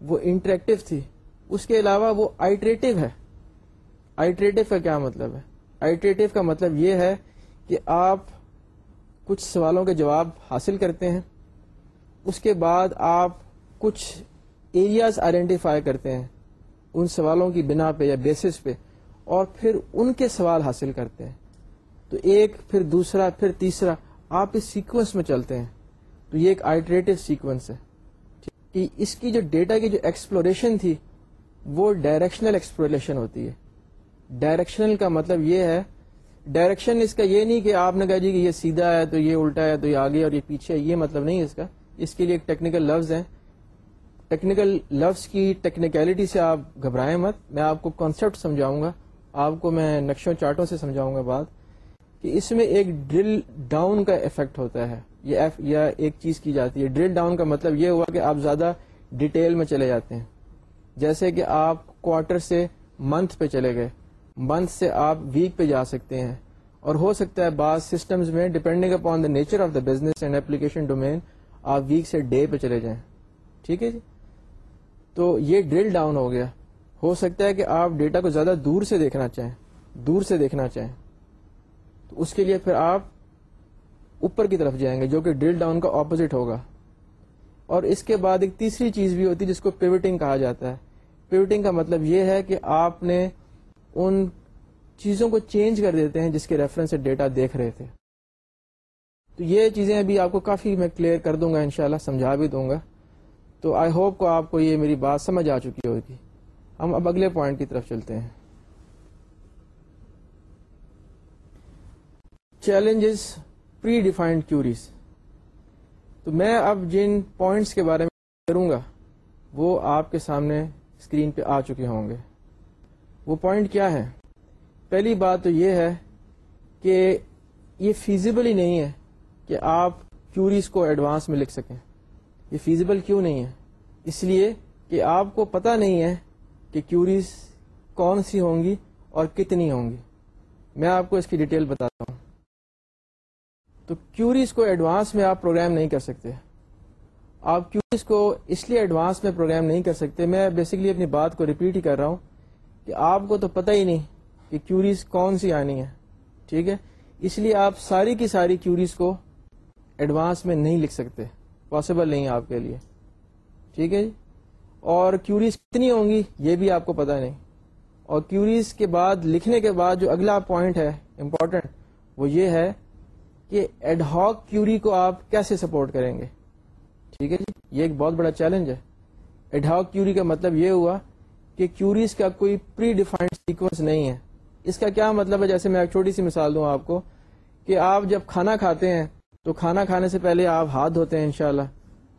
وہ انٹریکٹو تھی۔ اس کے علاوہ وہ آئیٹریٹو ہے۔ آئیٹریٹو کا کیا مطلب ہے؟ آئیٹریٹو کا مطلب یہ ہے کہ آپ کچھ سوالوں کے جواب حاصل کرتے ہیں، اس کے بعد آپ کچھ ایریاز آئیڈینٹیفائی کرتے ہیں، ان سوالوں کی بنا پہ یا بیسس پہ، اور پھر ان کے سوال حاصل کرتے ہیں۔ تو ایک، پھر دوسرا، پھر تیسرا، آپ اس سیکوینس میں چلتے ہیں۔ تو یہ ایک آئیٹریٹو سیکوینس ہے۔ کہ اس کی جو ڈیٹا کی جو ایکسپلوریشن تھی، وہ ڈائریکشنل ایکسپلوریشن ہوتی ہے۔ ڈائریکشنل کا مطلب یہ ہے ڈائریکشن اس کا یہ نہیں کہ آپ نے کہا جی کہ یہ سیدھا ہے تو یہ الٹا ہے تو یہ آگے اور یہ پیچھے ہے، یہ مطلب نہیں ہے اس کا۔ اس کے لیے ایک ٹیکنیکل لفظ ہے ٹیکنیکل لفظ کی ٹیکنیکلٹی سے آپ گھبرائیں مت۔ میں آپ کو کانسیپٹ سمجھاؤں گا۔ آپ کو میں نقشوں چارٹوں سے سمجھاؤں گا بات کہ اس میں ایک ڈرل ڈاؤن کا افیکٹ ہوتا ہے۔ یا ایک چیز کی جاتی ہے۔ ڈرل ڈاؤن کا مطلب یہ ہوا کہ آپ زیادہ ڈیٹیل میں چلے جاتے ہیں۔ جیسے کہ آپ کوارٹر سے منتھ پہ چلے گئے۔ منتھ سے آپ ویک پہ جا سکتے ہیں۔ اور ہو سکتا ہے بعض سسٹمز میں depending upon the nature of the business and application domain آپ ویک سے ڈے پہ چلے جائیں۔ ٹھیک ہے جی؟ تو یہ ڈرل ڈاؤن ہو گیا۔ ہو سکتا ہے کہ آپ ڈیٹا کو زیادہ دور سے دیکھنا چاہیں۔ دور سے دیکھنا چاہیں۔ تو اس کے لیے پھر آپ اوپر کی طرف جائیں گے جو کہ ڈرل ڈاؤن کا اپوزٹ ہوگا۔ اور اس کے بعد ایک تیسری چیز بھی ہوتی ہے جس کو پیوٹنگ کہا جاتا ہے۔ پیوٹنگ کا مطلب یہ ہے کہ آپ نے ان چیزوں کو چینج کر دیتے ہیں جس کے ریفرنس سے ڈیٹا دیکھ رہے تھے۔ تو یہ چیزیں ابھی آپ کو کافی میں کلیئر کر دوں گا انشاءاللہ، سمجھا بھی دوں گا۔ تو آئی ہوپ کو آپ کو یہ میری بات سمجھ آ چکی ہوگی۔ ہم اب اگلے پوائنٹ کی طرف چلتے ہیں۔ چیلنجز پری ڈیفائنڈ کیوریز تو میں اب جن پوائنٹس کے بارے میں کروں گا، وہ آپ کے سامنے اسکرین پہ آ چکے ہوں گے۔ وہ پوائنٹ کیا ہے؟ پہلی بات تو یہ ہے کہ یہ فیزیبل ہی نہیں ہے کہ آپ کیوریز کو ایڈوانس میں لکھ سکیں۔ یہ فیزیبل کیوں نہیں ہے؟ اس لیے کہ آپ کو پتہ نہیں ہے کہ کیوریز کون سی ہوں گی اور کتنی ہوں گی۔ میں آپ کو اس کی ڈیٹیل بتاتا ہوں۔ تو کیوریز کو ایڈوانس میں آپ پروگرام نہیں کر سکتے۔ آپ کیوریز کو اس لیے ایڈوانس میں پروگرام نہیں کر سکتے۔ میں بیسکلی اپنی بات کو ریپیٹ ہی کر رہا ہوں۔ کہ آپ کو تو پتہ ہی نہیں کہ کیوریز کون سی آنی ہے ٹھیک ہے؟ اس لیے آپ ساری کی ساری کیوریز کو ایڈوانس میں نہیں لکھ سکتے پاسبل نہیں آپ کے لیے، ٹھیک ہے جی؟ اور کیوریز کتنی ہوں گی یہ بھی آپ کو پتا نہیں۔ اور کیوریز کے بعد، لکھنے کے بعد جو اگلا پوائنٹ ہے امپورٹنٹ وہ یہ ہے کہ ایڈ ہاک کیوری کو آپ کیسے سپورٹ کریں گے؟ ٹھیک ہے جی؟ یہ ایک بہت بڑا چیلنج ہے۔ ایڈ ہاک کیوری کا مطلب یہ ہوا کہ کیوریز کا کوئی پری ڈیفائنڈ سیکوینس نہیں ہے۔ اس کا کیا مطلب ہے؟ جیسے میں ایک چھوٹی سی مثال دوں آپ کو کہ آپ جب کھانا کھاتے ہیں تو کھانا کھانے سے پہلے آپ ہاتھ دھوتے ہیں انشاءاللہ۔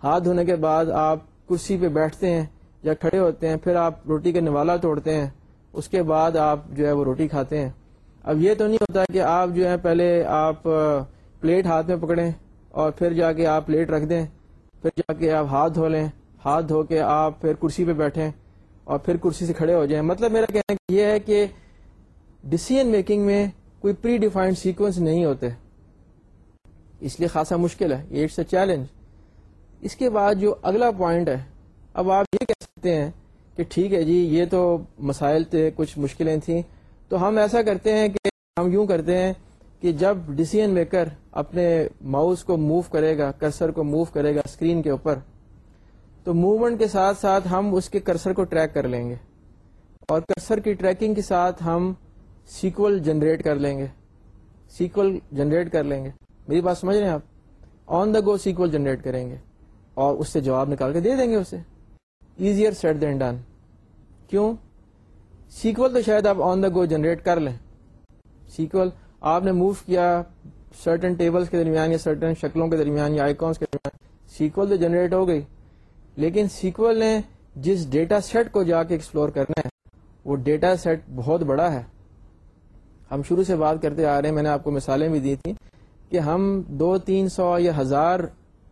ہاتھ دھونے کے بعد آپ کرسی پہ بیٹھتے ہیں یا کھڑے ہوتے ہیں، پھر آپ روٹی کا نوالا توڑتے ہیں، اس کے بعد آپ جو ہے وہ روٹی کھاتے ہیں۔ اب یہ تو نہیں ہوتا کہ آپ جو ہے پہلے آپ پلیٹ ہاتھ میں پکڑیں اور پھر جا کے آپ پلیٹ رکھ دیں، پھر جا کے آپ ہاتھ دھو لیں۔ ہاتھ دھو کے آپ پھر کرسی پہ بیٹھیں۔ اور پھر کرسی سے کھڑے ہو جائیں۔ مطلب میرا کہنا یہ ہے کہ ڈسیزن میکنگ میں کوئی پری ڈیفائنڈ سیکوینس نہیں ہوتے۔ اس لیے خاصا مشکل ہے۔ اٹس اے چیلنج اس کے بعد جو اگلا پوائنٹ ہے، اب آپ یہ کہہ سکتے ہیں کہ ٹھیک ہے جی یہ تو مسائل تھے، کچھ مشکلیں تھیں۔ تو ہم ایسا کرتے ہیں کہ ہم یوں کرتے ہیں کہ جب ڈسیزن میکر اپنے ماؤس کو موو کرے گا کرسر کو موو کرے گا اسکرین کے اوپر تو موومنٹ کے ساتھ ساتھ ہم اس کے کرسر کو ٹریک کر لیں گے۔ اور کرسر کی ٹریکنگ کے ساتھ ہم سیکول جنریٹ کر لیں گے۔ سیکول جنریٹ کر لیں گے۔ میری بات سمجھ رہے ہیں آپ؟ آن دا گو سیکول جنریٹ کریں گے۔ اور اس سے جواب نکال کے دے دیں گے اسے۔ ایزیئر سیٹ دین ڈن کیوں؟ سیکول تو شاید آپ آن دا گو جنریٹ کر لیں۔ سیکول آپ نے موو کیا سرٹن ٹیبلس کے درمیان یا سرٹن شکلوں کے درمیان یا آئیکونس کے درمیان۔ سیکول تو جنریٹ ہو گئی۔ لیکن سیکول نے جس ڈیٹا سیٹ کو جا کے ایکسپلور کرنا ہے، وہ ڈیٹا سیٹ بہت بڑا ہے۔ ہم شروع سے بات کرتے آ رہے ہیں، میں نے آپ کو مثالیں بھی دی تھیں کہ ہم دو تین سو یا ہزار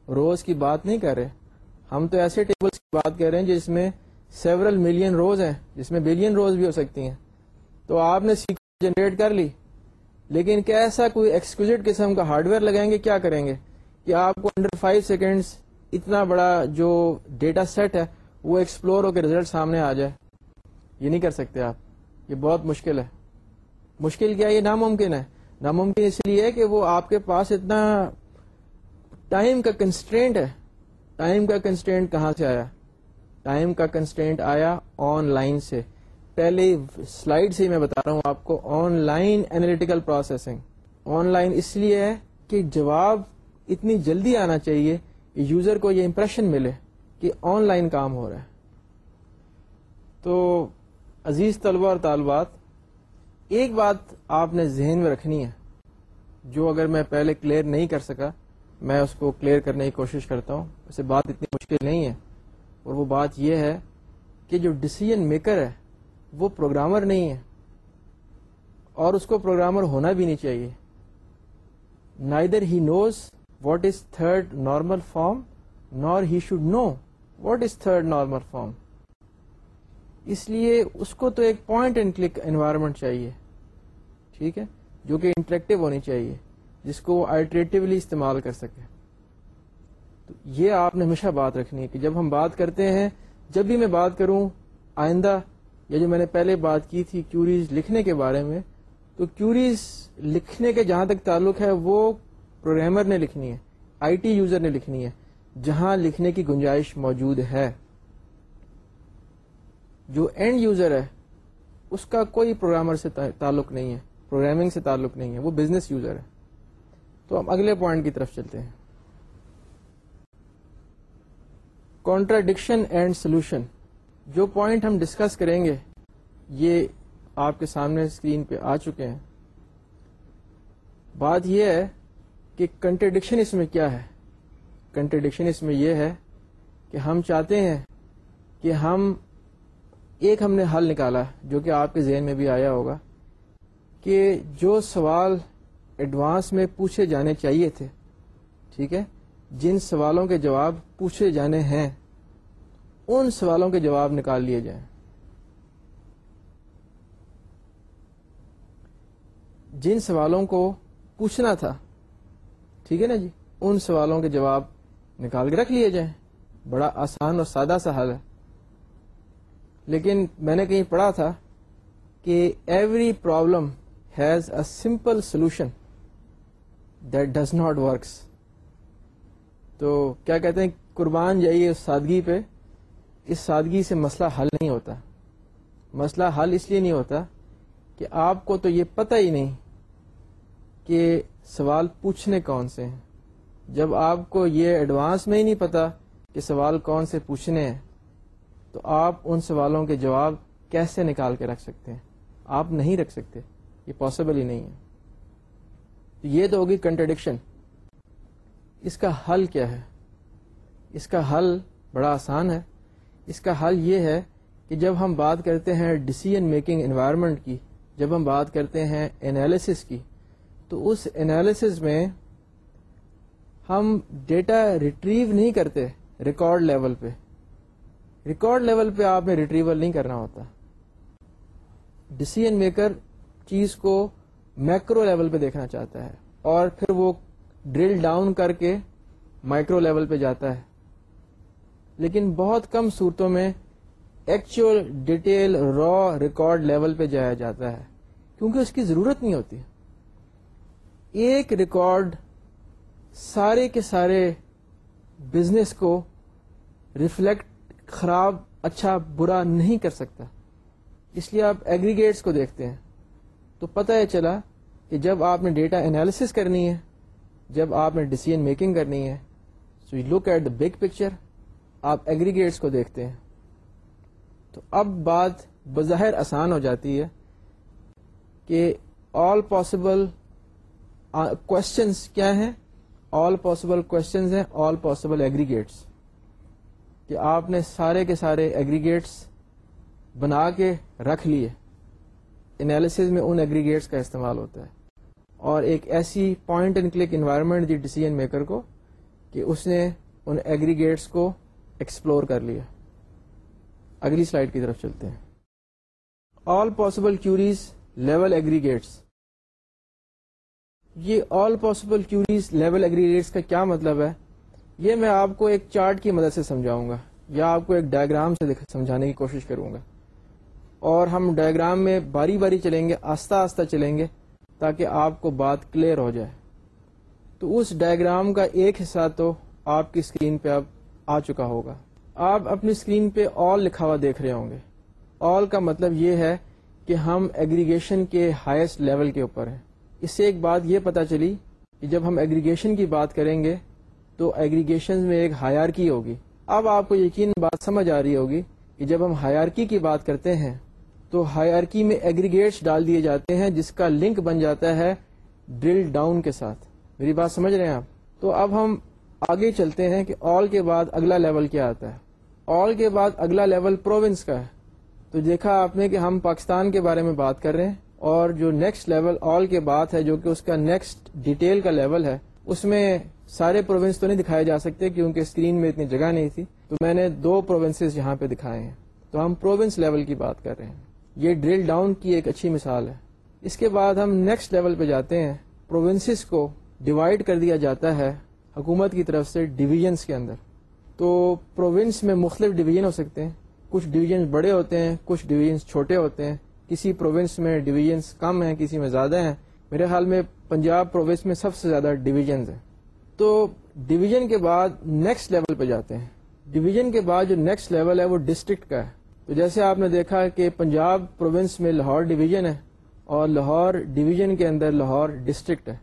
روز کی بات نہیں کر رہے۔ ہم تو ایسے ٹیبلس کی بات کر رہے ہیں جس میں سیورل ملین روز ہیں، جس میں بلین روز بھی ہو سکتی ہیں۔ تو آپ نے سیکول جنریٹ کر لی۔ لیکن کیسا کوئی ایکسکلوزٹ قسم کا ہارڈ ویئر لگائیں گے، کیا کریں گے؟ کہ آپ کو انڈر فائیو سیکنڈس اتنا بڑا جو ڈیٹا سیٹ ہے، وہ ایکسپلور ہو کے ریزلٹ سامنے آ جائے۔ یہ نہیں کر سکتے آپ۔ یہ بہت مشکل ہے۔ مشکل کیا؟ یہ ناممکن ہے۔ ناممکن اس لیے کہ وہ آپ کے پاس اتنا ٹائم کا کنسٹرینٹ ہے۔ ٹائم کا کنسٹرینٹ کہاں سے آیا؟ ٹائم کا کنسٹرینٹ آیا آن لائن سے۔ پہلے سلائڈ سے میں بتا رہا ہوں آپ کو۔ Online analytical processing online اس لیے ہے کہ جواب اتنی جلدی آنا چاہیے یوزر کو یہ امپریشن ملے کہ آن لائن کام ہو رہا ہے۔ تو عزیز طلبہ اور طالبات، ایک بات آپ نے ذہن میں رکھنی ہے، جو اگر میں پہلے کلیئر نہیں کر سکا، میں اس کو کلیئر کرنے کی کوشش کرتا ہوں۔ اسے بات اتنی مشکل نہیں ہے، اور وہ بات یہ ہے کہ جو ڈسیزن میکر ہے، وہ پروگرامر نہیں ہے۔ اور اس کو پروگرامر ہونا بھی نہیں چاہیے۔ Neither he knows what is third normal form nor he should know what is third normal form اس لیے اس کو تو ایک پوائنٹ اینڈ کلک انوائرمنٹ چاہیے ٹھیک ہے جو کہ انٹریکٹو ہونی چاہیے جس کو وہ آلٹریٹولی استعمال کر سکے تو یہ آپ نے ہمیشہ بات رکھنی ہے کہ جب ہم بات کرتے ہیں جب بھی میں بات کروں آئندہ یا جو میں نے پہلے بات کی تھی کیوریز لکھنے کے بارے میں تو کیوریز لکھنے کے جہاں تک تعلق ہے وہ پروگرامر نے لکھنی ہے، آئی ٹی یوزر نے لکھنی ہے، جہاں لکھنے کی گنجائش موجود ہے۔ جو اینڈ یوزر ہے، اس کا کوئی پروگرامر سے تعلق نہیں ہے پروگرامنگ سے تعلق نہیں ہے، وہ بزنس یوزر ہے۔ تو ہم اگلے پوائنٹ کی طرف چلتے ہیں۔ کانٹراڈکشن اینڈ سولوشن جو پوائنٹ ہم ڈسکس کریں گے، یہ آپ کے سامنے اسکرین پہ آ چکے ہیں۔ بات یہ ہے کہ کنٹرڈکشن اس میں کیا ہے؟ کنٹرڈکشن اس میں یہ ہے کہ ہم چاہتے ہیں کہ ہم ایک ہم نے حل نکالا جو کہ آپ کے ذہن میں بھی آیا ہوگا، کہ جو سوال ایڈوانس میں پوچھے جانے چاہیے تھے، ٹھیک ہے، جن سوالوں کے جواب پوچھے جانے ہیں، ان سوالوں کے جواب نکال لیے جائیں۔ جن سوالوں کو پوچھنا تھا ٹھیک ہے نا جی؟ ان سوالوں کے جواب نکال کے رکھ لیے جائیں۔ بڑا آسان اور سادہ سا حل ہے۔ لیکن میں نے کہیں پڑھا تھا کہ every problem has a simple solution that does not works تو کیا کہتے ہیں؟ قربان جائیے اس سادگی پہ۔ اس سادگی سے مسئلہ حل نہیں ہوتا۔ مسئلہ حل اس لیے نہیں ہوتا کہ آپ کو تو یہ پتہ ہی نہیں کہ سوال پوچھنے کون سے ہیں؟ جب آپ کو یہ ایڈوانس میں ہی نہیں پتا کہ سوال کون سے پوچھنے ہیں، تو آپ ان سوالوں کے جواب کیسے نکال کے رکھ سکتے ہیں؟ آپ نہیں رکھ سکتے، یہ پاسبل ہی نہیں ہے۔ تو یہ تو ہوگی کنٹرڈکشن اس کا حل کیا ہے؟ اس کا حل بڑا آسان ہے۔ اس کا حل یہ ہے کہ جب ہم بات کرتے ہیں ڈسیزن میکنگ انوائرمنٹ کی، جب ہم بات کرتے ہیں انالیسس کی تو اس انالیسس میں ہم ڈیٹا ریٹریو نہیں کرتے ریکارڈ لیول پہ۔ ریکارڈ لیول پہ آپ نے ریٹریول نہیں کرنا ہوتا۔ ڈسیزن میکر چیز کو میکرو لیول پہ دیکھنا چاہتا ہے اور پھر وہ ڈرل ڈاؤن کر کے مائکرو لیول پہ جاتا ہے۔ لیکن بہت کم صورتوں میں actual detail raw record level پہ جایا جاتا ہے۔ کیونکہ اس کی ضرورت نہیں ہوتی۔ ایک ریکارڈ سارے کے سارے بزنس کو ریفلیکٹ خراب اچھا برا نہیں کر سکتا۔ اس لیے آپ ایگریگیٹس کو دیکھتے ہیں۔ تو پتہ یہ چلا کہ جب آپ نے ڈیٹا انالیس کرنی ہے، جب آپ نے ڈسیزن میکنگ کرنی ہے so you look at the big picture آپ ایگریگیٹس کو دیکھتے ہیں۔ تو اب بات بظاہر آسان ہو جاتی ہے کہ آل پاسبل کوشچنس کیا ہیں؟ آل پاسبل کوشچنز ہیں آل پاسبل ایگریگیٹس کہ آپ نے سارے کے سارے ایگریگیٹس بنا کے رکھ لیے۔ انالیس میں ان ایگریگیٹس کا استعمال ہوتا ہے۔ اور ایک ایسی پوائنٹ اینڈ کلک انوائرمنٹ دی ڈیسیجن میکر کو کہ اس نے ان ایگریگیٹس کو ایکسپلور کر لیا۔ اگلی سلائڈ کی طرف چلتے ہیں۔ All possible queries level aggregates یہ all possible queries level aggregates کا کیا مطلب ہے؟ یہ میں آپ کو ایک چارٹ کی مدد سے سمجھاؤں گا، یا آپ کو ایک ڈائگرام سے سمجھانے کی کوشش کروں گا۔ اور ہم ڈائگرام میں باری باری چلیں گے، آستہ آستہ چلیں گے، تاکہ آپ کو بات کلیئر ہو جائے۔ تو اس ڈائگرام کا ایک حصہ تو آپ کی اسکرین پہ اب آ چکا ہوگا۔ آپ اپنی اسکرین پہ آل لکھا ہوا دیکھ رہے ہوں گے۔ آل کا مطلب یہ ہے کہ ہم ایگریگیشن کے ہائیسٹ لیول کے اوپر ہیں۔ اس سے ایک بات یہ پتا چلی کہ جب ہم ایگریگیشن کی بات کریں گے تو ایگریگیشن میں ایک ہائرکی ہوگی۔ اب آپ کو یقین بات سمجھ آ رہی ہوگی کہ جب ہم ہائرکی کی بات کرتے ہیں تو ہائرکی میں ایگریگیٹس ڈال دیے جاتے ہیں جس کا لنک بن جاتا ہے ڈرل ڈاؤن کے ساتھ۔ میری بات سمجھ رہے ہیں آپ؟ تو اب ہم آگے چلتے ہیں کہ آل کے بعد اگلا لیول کیا آتا ہے۔ آل کے بعد اگلا لیول پروونس کا ہے۔ تو دیکھا آپ نے کہ ہم پاکستان کے بارے میں بات کر رہے ہیں۔ اور جو نیکسٹ لیول آل کے بعد ہے، جو کہ اس کا نیکسٹ ڈیٹیل کا لیول ہے، اس میں سارے پروونس تو نہیں دکھائے جا سکتے کیونکہ اسکرین میں اتنی جگہ نہیں تھی۔ تو میں نے دو پروونس یہاں پہ دکھائے ہیں۔ تو ہم پروونس لیول کی بات کر رہے ہیں۔ یہ ڈرل ڈاؤن کی ایک اچھی مثال ہے۔ اس کے بعد ہم نیکسٹ لیول پہ جاتے ہیں۔ پروونسز کو ڈیوائڈ کر دیا جاتا ہے حکومت کی طرف سے ڈویژنس کے اندر۔ تو پروونس میں مختلف ڈویژن ہو سکتے ہیں۔ کچھ ڈویژن بڑے ہوتے ہیں، کچھ ڈویژنس چھوٹے ہوتے ہیں۔ کسی پروونس میں ڈویژنس کم ہیں، کسی میں زیادہ ہیں، میرے خیال میں پنجاب پروونس میں سب سے زیادہ ڈویژنز ہیں۔ تو ڈویژن کے بعد نیکسٹ لیول پہ جاتے ہیں۔ ڈویژن کے بعد جو نیکسٹ لیول ہے وہ ڈسٹرکٹ کا ہے۔ تو جیسے آپ نے دیکھا کہ پنجاب پروونس میں لاہور ڈویژن ہے اور لاہور ڈویژن کے اندر لاہور ڈسٹرکٹ ہے۔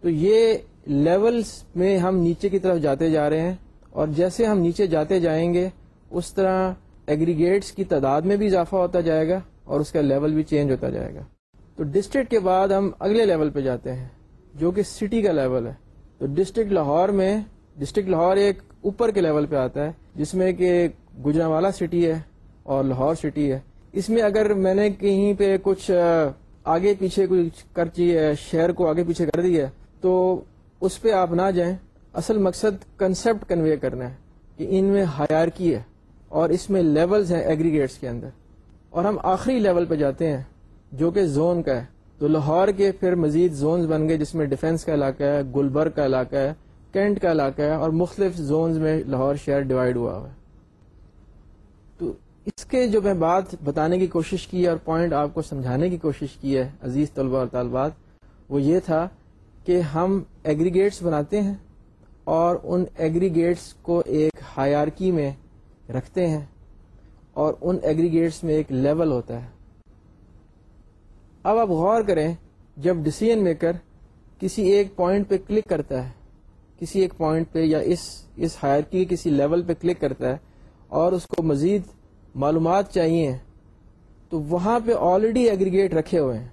تو یہ لیولز میں ہم نیچے کی طرف جاتے جا رہے ہیں اور جیسے ہم نیچے جاتے جائیں گے، اس طرح ایگریگیٹس کی تعداد میں بھی اضافہ ہوتا جائے گا۔ اور اس کا لیول بھی چینج ہوتا جائے گا۔ تو ڈسٹرکٹ کے بعد ہم اگلے لیول پہ جاتے ہیں، جو کہ سٹی کا لیول ہے۔ تو ڈسٹرکٹ لاہور میں ڈسٹرکٹ لاہور ایک اوپر کے لیول پہ آتا ہے، جس میں کہ گجرا والا سٹی ہے اور لاہور سٹی ہے۔ اس میں اگر میں نے کہیں پہ کچھ آگے پیچھے کچھ کر چاہیے شہر کو آگے پیچھے کر دیا تو اس پہ آپ نہ جائیں۔ اصل مقصد کنسپٹ کنوے کرنا ہے کہ ان میں ہیار کی ہے اور اس میں لیولز ہیں ایگریگیٹس کے اندر۔ اور ہم آخری لیول پہ جاتے ہیں، جو کہ زون کا ہے۔ تو لاہور کے پھر مزید زونز بن گئے، جس میں ڈیفینس کا علاقہ ہے، گلبرگ کا علاقہ ہے، کینٹ کا علاقہ ہے، اور مختلف زونز میں لاہور شہر ڈیوائڈ ہوا ہوا ہے۔ تو اس کے جو میں بات بتانے کی کوشش کی اور پوائنٹ آپ کو سمجھانے کی کوشش کی ہے، عزیز طلبہ اور طالبات، وہ یہ تھا کہ ہم ایگریگیٹس بناتے ہیں اور ان ایگریگیٹس کو ایک ہائیارکی میں رکھتے ہیں۔ اور ان ایگریگیٹس میں ایک لیول ہوتا ہے۔ اب آپ غور کریں، جب ڈسیزن میکر کسی ایک پوائنٹ پہ کلک کرتا ہے، کسی ایک پوائنٹ پہ یا اس اس ہائر کی کسی لیول پہ کلک کرتا ہے اور اس کو مزید معلومات چاہیے، تو وہاں پہ آلریڈی ایگریگیٹ رکھے ہوئے ہیں۔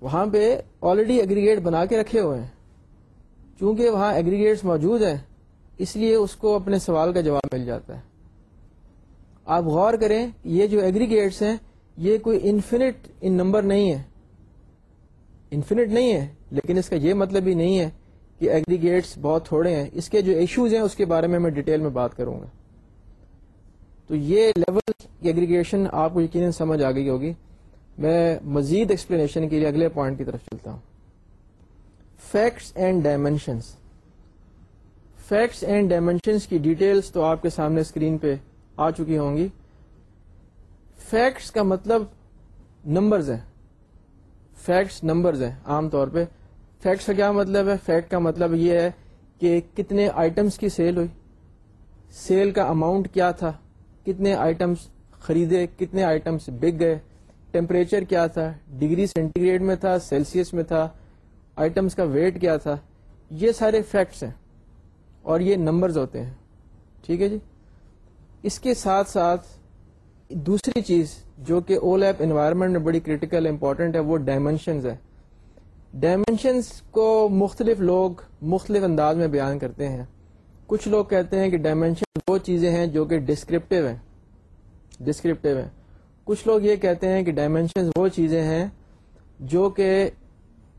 وہاں پہ آلریڈی ایگریگیٹ بنا کے رکھے ہوئے ہیں۔ چونکہ وہاں ایگریگیٹس موجود ہیں اس لیے اس کو اپنے سوال کا جواب مل جاتا ہے۔ آپ غور کریں، یہ جو ایگریگیٹس ہیں، یہ کوئی انفینٹ ان نمبر نہیں ہے۔ انفینٹ نہیں ہے، لیکن اس کا یہ مطلب بھی نہیں ہے کہ ایگریگیٹس بہت تھوڑے ہیں۔ اس کے جو ایشوز ہیں، اس کے بارے میں میں ڈیٹیل میں بات کروں گا۔ تو یہ لیول ایگریگیشن آپ کو یقیناً سمجھ آ گئی ہوگی۔ میں مزید ایکسپلینیشن کے لیے اگلے پوائنٹ کی طرف چلتا ہوں۔ Facts and dimensions facts and dimensions کی ڈیٹیلس تو آپ کے سامنے اسکرین پہ آ چکی ہوں گی۔ فیکٹس کا مطلب نمبرز ہیں۔ فیکٹس نمبرز ہیں عام طور پہ۔ فیکٹس کا کیا مطلب ہے؟ فیکٹ کا مطلب یہ ہے کہ کتنے آئٹمس کی سیل ہوئی۔ سیل کا اماؤنٹ کیا تھا؟ کتنے آئٹمس خریدے؟ کتنے آئٹمس بک گئے؟ ٹیمپریچر کیا تھا؟ ڈگری سینٹی میں تھا سیلسیس میں تھا۔ آئٹمس کا ویٹ کیا تھا؟ یہ سارے فیکٹس ہیں۔ اور یہ نمبرز ہوتے ہیں۔ ٹھیک ہے جی؟ اس کے ساتھ ساتھ دوسری چیز جو کہ او لیپ انوائرمنٹ میں بڑی کریٹیکل امپورٹنٹ ہے، وہ ڈائمینشنز ہے۔ ڈائمینشنس کو مختلف لوگ مختلف انداز میں بیان کرتے ہیں۔ کچھ لوگ کہتے ہیں کہ ڈائمینشن وہ چیزیں ہیں جو کہ ڈسکرپٹیو ہیں۔ ڈسکرپٹیو ہیں۔ کچھ لوگ یہ کہتے ہیں کہ ڈائمینشن وہ چیزیں ہیں جو کہ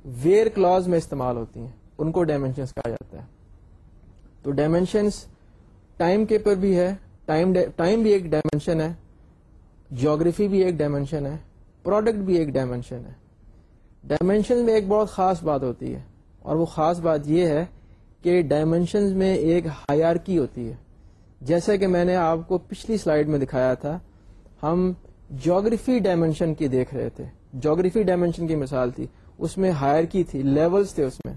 ویئر کلاز میں استعمال ہوتی ہیں۔ ان کو ڈائمینشنس کہا جاتا ہے۔ تو ڈائمینشنس ٹائم کے پر بھی ہے. ٹائم بھی ایک ڈائمینشن ہے. جیوگرافی بھی ایک ڈائمینشن ہے. پروڈکٹ بھی ایک ڈائمینشن ہے. ڈائمینشن میں ایک بہت خاص بات ہوتی ہے. اور وہ خاص بات یہ ہے کہ ڈائمینشن میں ایک ہائیارکی ہوتی ہے. جیسا کہ میں نے آپ کو پچھلی سلائیڈ میں دکھایا تھا، ہم جیوگرافی ڈائمینشن کی دیکھ رہے تھے. جیوگرافی ڈائمینشن کی مثال تھی. اس میں ہائرکی تھی. لیولز تھے اس میں.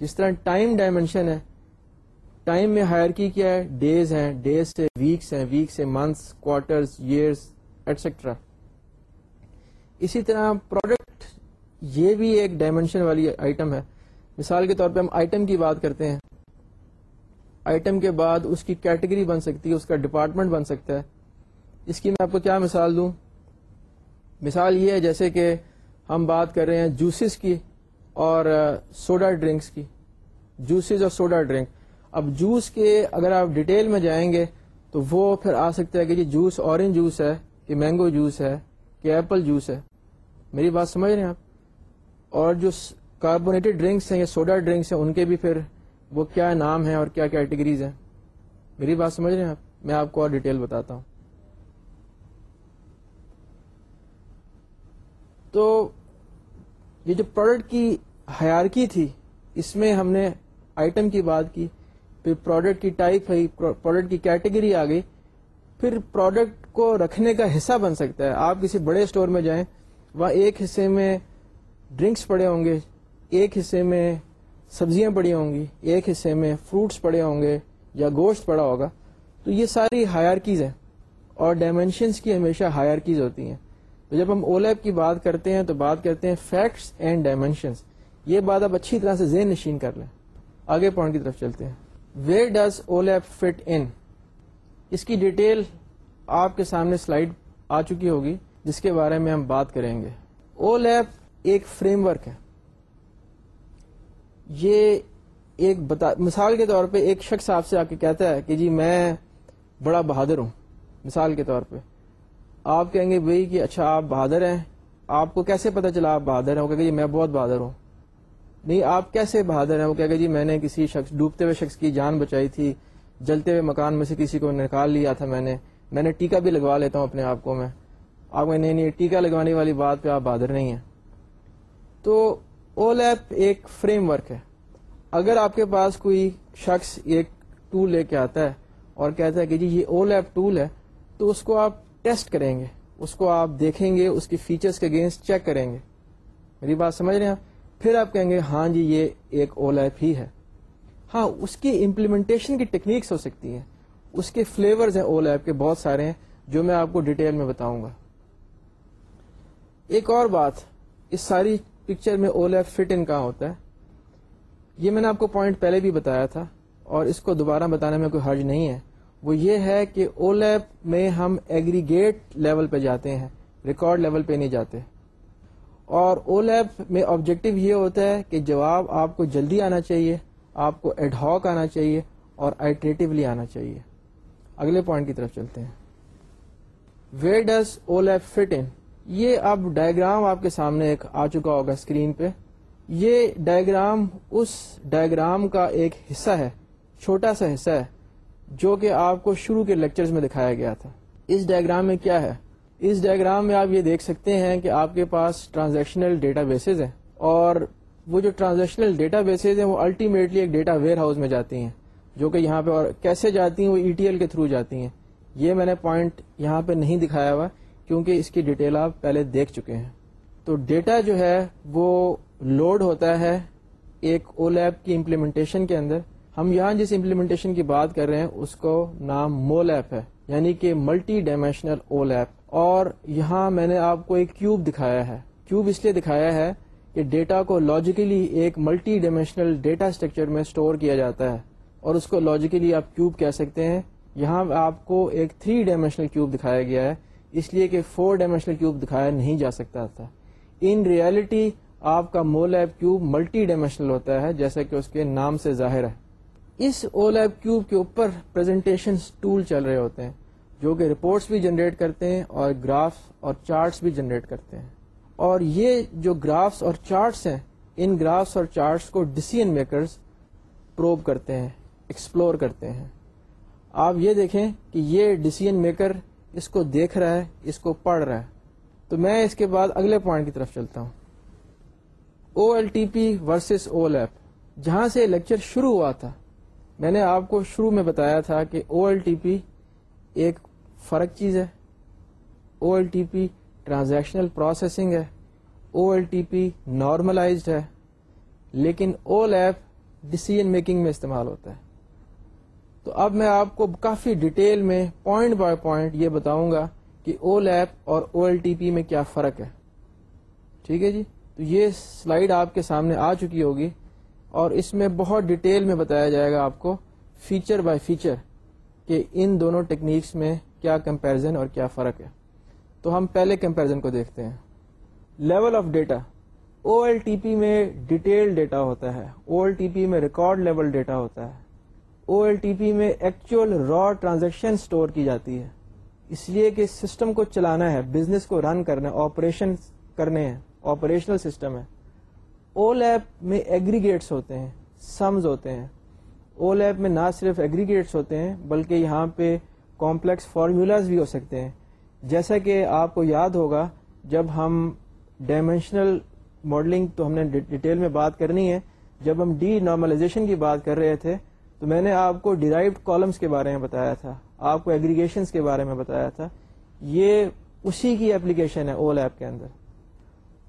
جس طرح ٹائم ڈائمینشن ہے ٹائم میں ہائرکی کیا ہے? ڈیز ہیں ڈیز سے ویکس ہیں ویک سے منتھس کوارٹرز ایئرس ایٹسٹرا اسی طرح پروڈکٹ یہ بھی ایک ڈائمینشن والی آئٹم ہے. مثال کے طور پہ ہم آئٹم کی بات کرتے ہیں. آئٹم کے بعد اس کی کیٹیگری بن سکتی ہے، اس کا ڈپارٹمنٹ بن سکتا ہے. اس کی میں آپ کو کیا مثال دوں؟ مثال یہ ہے جیسے کہ ہم بات کر رہے ہیں جوسز کی اور سوڈا ڈرنکس کی. جوسز اور سوڈا ڈرنک اب جوس کے اگر آپ ڈیٹیل میں جائیں گے تو وہ پھر آ سکتا ہے کہ جی جوس اورنج جوس ہے، کہ مینگو جوس ہے، کہ ایپل جوس ہے۔ میری بات سمجھ رہے ہیں آپ؟ اور جو کاربونیٹڈ ڈرنکس ہیں یا سوڈا ڈرنکس ہیں، ان کے بھی پھر وہ کیا نام ہے اور کیا کیٹیگریز ہیں؟ میری بات سمجھ رہے ہیں آپ؟ میں آپ کو اور ڈیٹیل بتاتا ہوں۔ تو یہ جو پروڈکٹ کی حیارکی تھی، اس میں ہم نے آئٹم کی بات کی۔ پھر پروڈکٹ کی ٹائپ ہے پروڈکٹ کی کیٹیگری آ گئی۔ پھر پروڈکٹ کو رکھنے کا حصہ بن سکتا ہے۔ آپ کسی بڑے اسٹور میں جائیں، وہاں ایک حصے میں ڈرنکس پڑے ہوں گے، ایک حصے میں سبزیاں پڑی ہوں گی، ایک حصے میں فروٹس پڑے ہوں گے یا گوشت پڑا ہوگا۔ تو یہ ساری ہائرکیز ہیں۔ اور ڈائمینشنس کی ہمیشہ ہائرکیز ہوتی ہیں۔ تو جب ہم اولیپ کی بات کرتے ہیں تو بات کرتے ہیں فیکٹس اینڈ ڈائمینشنس یہ بات آپ اچھی طرح سے ذہن نشین کر لیں۔ آگے پوائنٹ کی طرف چلتے ہیں۔ Where does OLAP fit in اس کی ڈیٹیل آپ کے سامنے سلائڈ آ چکی ہوگی، جس کے بارے میں ہم بات کریں گے۔ او لیپ ایک فریم ورک ہے۔ یہ ایک بتا، مثال کے طور پہ ایک شخص آپ سے آ کے کہتا ہے کہ جی میں بڑا بہادر ہوں، مثال کے طور پہ۔ آپ کہیں گے بھائی کہ اچھا آپ بہادر ہیں، آپ کو کیسے پتا چلا آپ بہادر ہیں؟ وہ کہ جی میں بہت بہادر ہوں۔ نہیں، آپ کیسے بہادر ہیں؟ وہ کہ جی میں نے کسی شخص، ڈوبتے ہوئے شخص کی جان بچائی تھی، جلتے ہوئے مکان میں سے کسی کو نکال لیا تھا میں نے میں نے ٹیکا بھی لگوا لیتا ہوں اپنے آپ کو میں۔ آپ کو نہیں نہیں ٹیکا لگوانے والی بات پہ آپ بہادر نہیں ہیں۔ تو او لیپ ایک فریم ورک ہے۔ اگر آپ کے پاس کوئی شخص ایک ٹول لے کے آتا ہے اور کہتا ہے کہ جی یہ او لیپ ٹول ہے، تو اس کو آپ ٹیسٹ کریں گے۔ اس کو آپ دیکھیں گے، اس کی فیچرز کے اگینسٹ چیک کریں گے۔ میری بات سمجھ رہے ہیں پھر آپ کہیں گے ہاں جی یہ ایک او لیپ ہی ہے۔ ہاں اس کی امپلیمنٹیشن کی ٹیکنیکس ہو سکتی ہیں۔ اس کے فلیورز ہیں او لیپ کے، بہت سارے ہیں، جو میں آپ کو ڈیٹیل میں بتاؤں گا۔ ایک اور بات، اس ساری پکچر میں او لیپ فٹ ان کہاں ہوتا ہے؟ یہ میں نے آپ کو پوائنٹ پہلے بھی بتایا تھا، اور اس کو دوبارہ بتانے میں کوئی حرج نہیں ہے۔ وہ یہ ہے کہ او لیپ میں ہم ایگریگیٹ لیول پہ جاتے ہیں ریکارڈ لیول پہ نہیں جاتے۔ اور او لیپ میں آبجیکٹو یہ ہوتا ہے کہ جواب آپ کو جلدی آنا چاہیے، آپ کو ایڈہاک آنا چاہیے اور آئٹریٹولی آنا چاہیے۔ اگلے پوائنٹ کی طرف چلتے ہیں۔ Where does OLAP fit in یہ اب ڈائگرام آپ کے سامنے ایک آ چکا ہوگا اسکرین پہ۔ یہ ڈائگرام اس ڈائگرام کا ایک حصہ ہے، چھوٹا سا حصہ ہے، جو کہ آپ کو شروع کے لیکچرز میں دکھایا گیا تھا۔ اس ڈائگرام میں کیا ہے؟ اس ڈائگرام میں آپ یہ دیکھ سکتے ہیں کہ آپ کے پاس ٹرانزیکشنل ڈیٹا بیسز ہیں اور وہ جو ٹرانزیکشنل ڈیٹا بیسز ہیں وہ الٹیمیٹلی ایک ڈیٹا ویئر ہاؤس میں جاتی ہیں جو کہ یہاں پہ اور کیسے جاتی ہیں وہ ای ٹی ایل کے تھرو جاتی ہیں۔ یہ میں نے پوائنٹ یہاں پہ نہیں دکھایا ہوا کیونکہ اس کی ڈیٹیل آپ پہلے دیکھ چکے ہیں۔ تو ڈیٹا جو ہے وہ لوڈ ہوتا ہے ایک او لیب کی امپلیمنٹیشن کے اندر۔ ہم یہاں جس امپلیمنٹیشن کی بات کر رہے ہیں اس کو نام مو لیپ ہے یعنی کہ ملٹی ڈائمینشنل او لیپ اور یہاں میں نے آپ کو ایک کیوب دکھایا ہے۔ کیوب اس لیے دکھایا ہے کہ ڈیٹا کو لاجیکلی ایک ملٹی ڈائمینشنل ڈیٹا اسٹرکچر میں اسٹور کیا جاتا ہے۔ اور اس کو لاجیکلی آپ کیوب کہہ سکتے ہیں۔ یہاں آپ کو ایک تھری ڈائمینشنل کیوب دکھایا گیا ہے۔ اس لیے کہ فور ڈائمینشنل کیوب دکھایا نہیں جا سکتا تھا۔ ان ریالٹی آپ کا مو لیب کیوب ملٹی ڈائمینشنل ہوتا ہے، جیسا کہ اس کے نام سے ظاہر ہے۔ اس او لیب کیوب کے اوپر پریزنٹیشن ٹول چل رہے ہوتے ہیں۔ جو کہ رپورٹس بھی جنریٹ کرتے ہیں اور گرافس اور چارٹس بھی جنریٹ کرتے ہیں۔ اور یہ جو گرافس اور چارٹس ہیں، ان گرافس اور چارٹس کو ڈسیزن میکرز پروب کرتے ہیں ایکسپلور کرتے ہیں۔ آپ یہ دیکھیں کہ یہ ڈسیزن میکر اس کو دیکھ رہا ہے، اس کو پڑھ رہا ہے۔ تو میں اس کے بعد اگلے پوائنٹ کی طرف چلتا ہوں۔ O L T P versus OLAP جہاں سے لیکچر شروع ہوا تھا، میں نے آپ کو شروع میں بتایا تھا کہ او ایل ٹی پی ایک فرق چیز ہے۔ O L T P transactional processing ہے۔ O L T P normalised ہے۔ لیکن او ایپ ڈسیزن میکنگ میں استعمال ہوتا ہے۔ تو اب میں آپ کو کافی ڈیٹیل میں پوائنٹ بائی پوائنٹ یہ بتاؤں گا کہ او لیپ اور او ایل ٹی پی میں کیا فرق ہے۔ ٹھیک ہے جی؟ تو یہ سلائیڈ آپ کے سامنے آ چکی ہوگی اور اس میں بہت ڈیٹیل میں بتایا جائے گا آپ کو۔ فیچر بائی فیچر کہ ان دونوں ٹیکنیکس میں کیا کمپیرزن اور کیا فرق ہے؟ تو ہم پہلے کمپیرزن کو دیکھتے ہیں۔ Level of data O L T P میں ڈیٹیل ڈیٹا ہوتا ہے۔ او ایل ٹی پی میں ریکارڈ لیول ڈیٹا ہوتا ہے۔ او ایل ٹی پی میں ایکچوئل را ٹرانزیکشن اسٹور کی جاتی ہے۔ اس لیے کہ سسٹم کو چلانا ہے بزنس کو رن کرنا ہے آپریشن کرنے ہیں آپریشنل سسٹم ہے۔ او لیب میں ایگریگیٹس ہوتے ہیں سمز ہوتے ہیں۔ او لیب میں نہ صرف ایگریگیٹس ہوتے ہیں، بلکہ یہاں پہ کمپلیکس فارمولاز بھی ہو سکتے ہیں۔ جیسا کہ آپ کو یاد ہوگا، جب ہم ڈائمینشنل ماڈلنگ تو ہم نے ڈیٹیل میں بات کرنی ہے، جب ہم ڈی نارملائزیشن کی بات کر رہے تھے، تو میں نے آپ کو ڈیرائیوڈ کالمس کے بارے میں بتایا تھا، آپ کو ایگریگیشنس کے بارے میں بتایا تھا۔ یہ اسی کی اپلیکیشن ہے او لیب کے اندر۔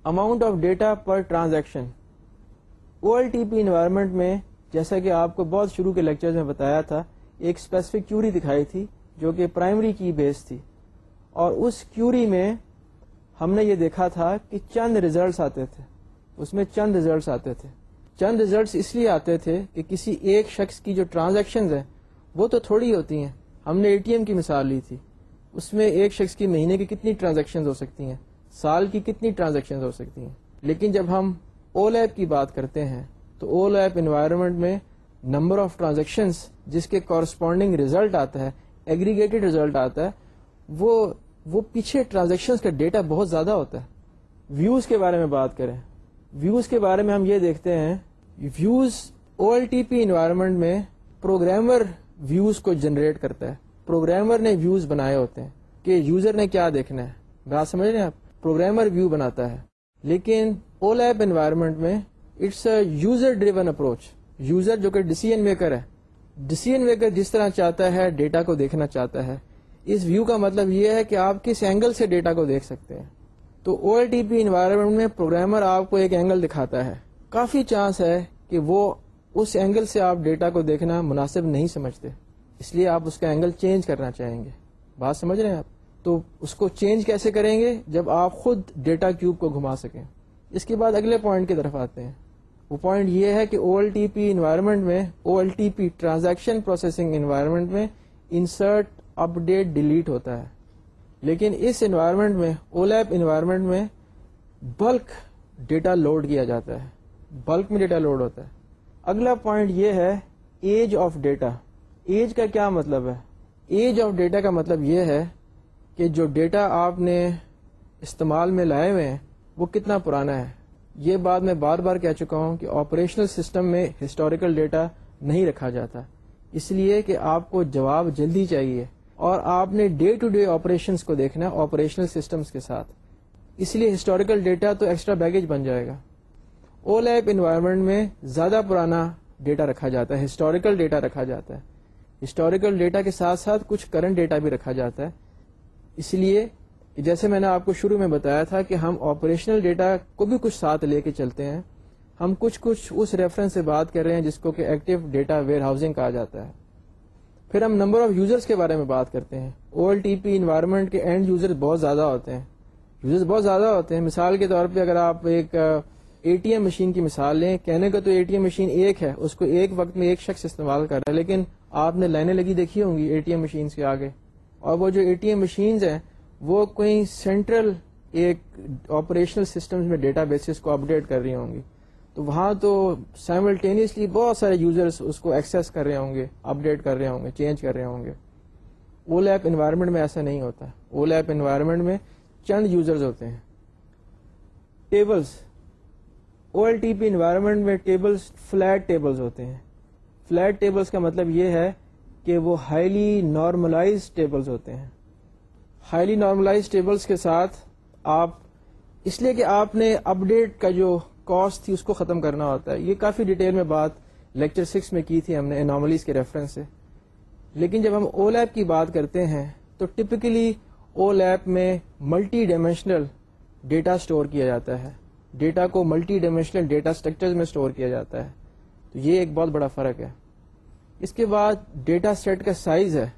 Amount of data per transaction O L T P environment میں، جیسا کہ آپ کو بہت شروع کے لیکچر میں بتایا تھا، ایک اسپیسیفک کیوری دکھائی تھی۔ جو کہ پرائمری کی بیس تھی۔ اور اس کیوری میں ہم نے یہ دیکھا تھا کہ چند ریزلٹس آتے تھے۔ اس میں چند ریزلٹس آتے تھے۔ چند ریزلٹس اس لیے آتے تھے کہ کسی ایک شخص کی جو ٹرانزیکشن ہیں، وہ تو تھوڑی ہوتی ہیں۔ ہم نے اے ٹی ایم کی مثال لی تھی۔ اس میں ایک شخص کی مہینے کی کتنی ٹرانزیکشن ہو سکتی ہیں؟ سال کی کتنی ٹرانزیکشن ہو سکتی ہیں؟ لیکن جب ہم او لیب کی بات کرتے ہیں، تو او لیب انوائرمنٹ میں نمبر آف ٹرانزیکشن جس کے کورسپونڈنگ ریزلٹ آتا ہے ایگریگیٹڈ ریزلٹ آتا ہے، وہ وہ پیچھے ٹرانزیکشن کا ڈیٹا بہت زیادہ ہوتا ہے۔ ویوز کے بارے میں بات کریں۔ ویوز کے بارے میں ہم یہ دیکھتے ہیں views O L T P environment میں پروگرامر ویوز کو جنریٹ کرتا ہے۔ پروگرامر نے ویوز بنائے ہوتے ہیں۔ کہ یوزر نے کیا دیکھنا ہے؟ بات سمجھ رہے ہیں آپ؟ پروگرامر ویو بناتا ہے۔ لیکن او لیب انوائرمنٹ میں it's a user driven approach user جو کہ ڈسیزن میکر ہے ڈسیزن میکر جس طرح چاہتا ہے ڈیٹا کو دیکھنا چاہتا ہے۔ اس ویو کا مطلب یہ ہے کہ آپ کس اینگل سے ڈیٹا کو دیکھ سکتے ہیں۔ تو O L T P environment میں پروگرامر آپ کو ایک اینگل دکھاتا ہے۔ کافی چانس ہے کہ وہ اس اینگل سے آپ ڈیٹا کو دیکھنا مناسب نہیں سمجھتے۔ اس لیے آپ اس کا اینگل چینج کرنا چاہیں گے۔ بات سمجھ رہے ہیں آپ؟ تو اس کو چینج کیسے کریں گے؟ جب آپ خود ڈیٹا کیوب کو گھما سکیں۔ اس کے بعد اگلے پوائنٹ کی طرف آتے ہیں۔ وہ پوائنٹ یہ ہے کہ O L T P environment میں O L T P transaction processing environment میں انسرٹ اپ ڈیٹ ڈیلیٹ ہوتا ہے. لیکن اس انوائرمنٹ میں اولیپ انوائرمنٹ میں بلک ڈیٹا لوڈ کیا جاتا ہے. بلک میں ڈیٹا لوڈ ہوتا ہے. اگلا پوائنٹ یہ ہے ایج آف ڈیٹا ایج کا کیا مطلب ہے؟ ایج آف ڈیٹا کا مطلب یہ ہے کہ جو ڈیٹا آپ نے استعمال میں لائے ہوئے ہیں، وہ کتنا پرانا ہے؟ یہ بات میں بار بار کہہ چکا ہوں کہ آپریشنل سسٹم میں ہسٹوریکل ڈیٹا نہیں رکھا جاتا۔ اس لیے کہ آپ کو جواب جلدی چاہیے اور آپ نے ڈے ٹو ڈے آپریشنس کو دیکھنا ہے آپریشنل سسٹمس کے ساتھ۔ اس لیے ہسٹوریکل ڈیٹا تو ایکسٹرا بیگیج بن جائے گا۔ او لیب انوائرمنٹ میں زیادہ پرانا ڈیٹا رکھا جاتا ہے ہسٹوریکل ڈیٹا رکھا جاتا ہے۔ ہسٹوریکل ڈیٹا کے ساتھ ساتھ کچھ کرنٹ ڈیٹا بھی رکھا جاتا ہے۔ اس لیے جیسے میں نے آپ کو شروع میں بتایا تھا کہ ہم آپریشنل ڈیٹا کو بھی کچھ ساتھ لے کے چلتے ہیں، ہم کچھ کچھ اس ریفرنس سے بات کر رہے ہیں جس کو کہ ایکٹیو ڈیٹا ویئر ہاؤسنگ کہا جاتا ہے۔ پھر ہم نمبر آف یوزرس کے بارے میں بات کرتے ہیں۔ O L T P environment کے اینڈ یوزر بہت زیادہ ہوتے ہیں۔ یوزرز بہت زیادہ ہوتے ہیں۔ مثال کے طور پہ اگر آپ ایک اے ٹی ایم مشین کی مثال لیں، کہنے کا تو اے ٹی ایم مشین ایک ہے، اس کو ایک وقت میں ایک شخص استعمال کر رہا ہے، لیکن آپ نے لائنیں لگی دیکھی ہوں گی اے ٹی ایم مشین کے آگے۔ اور وہ جو اے ٹی ایم مشینز ہیں وہ کوئی سینٹرل ایک آپریشنل سسٹمز میں ڈیٹا بیسز کو اپڈیٹ کر رہی ہوں گی۔ تو وہاں تو سائملٹینیسلی بہت سارے یوزرس اس کو ایکسیس کر رہے ہوں گے اپڈیٹ کر رہے ہوں گے چینج کر رہے ہوں گے۔ او لیپ انوائرمنٹ میں ایسا نہیں ہوتا۔ او لیپ انوائرمنٹ میں چند یوزرز ہوتے ہیں۔ Tables O L T P environment میں ٹیبلز فلیٹ ٹیبلز ہوتے ہیں۔ فلیٹ ٹیبلز کا مطلب یہ ہے کہ وہ ہائیلی نارملائز ٹیبلز ہوتے ہیں۔ ہائیلی نارملائز ٹیبلز کے ساتھ آپ اس لیے کہ آپ نے اپڈیٹ کا جو کاسٹ تھی اس کو ختم کرنا ہوتا ہے۔ یہ کافی ڈیٹیل میں بات لیکچر سکس میں کی تھی ہم نے اناملیز کے ریفرنس سے۔ لیکن جب ہم او لیب کی بات کرتے ہیں تو ٹپکلی او لیب میں ملٹی ڈائمینشنل ڈیٹا اسٹور کیا جاتا ہے۔ ڈیٹا کو ملٹی ڈائمینشنل ڈیٹا اسٹرکچر میں اسٹور کیا جاتا ہے۔ تو یہ ایک بہت بڑا فرق ہے۔ اس کے بعد ڈیٹا سیٹ کا سائز ہے۔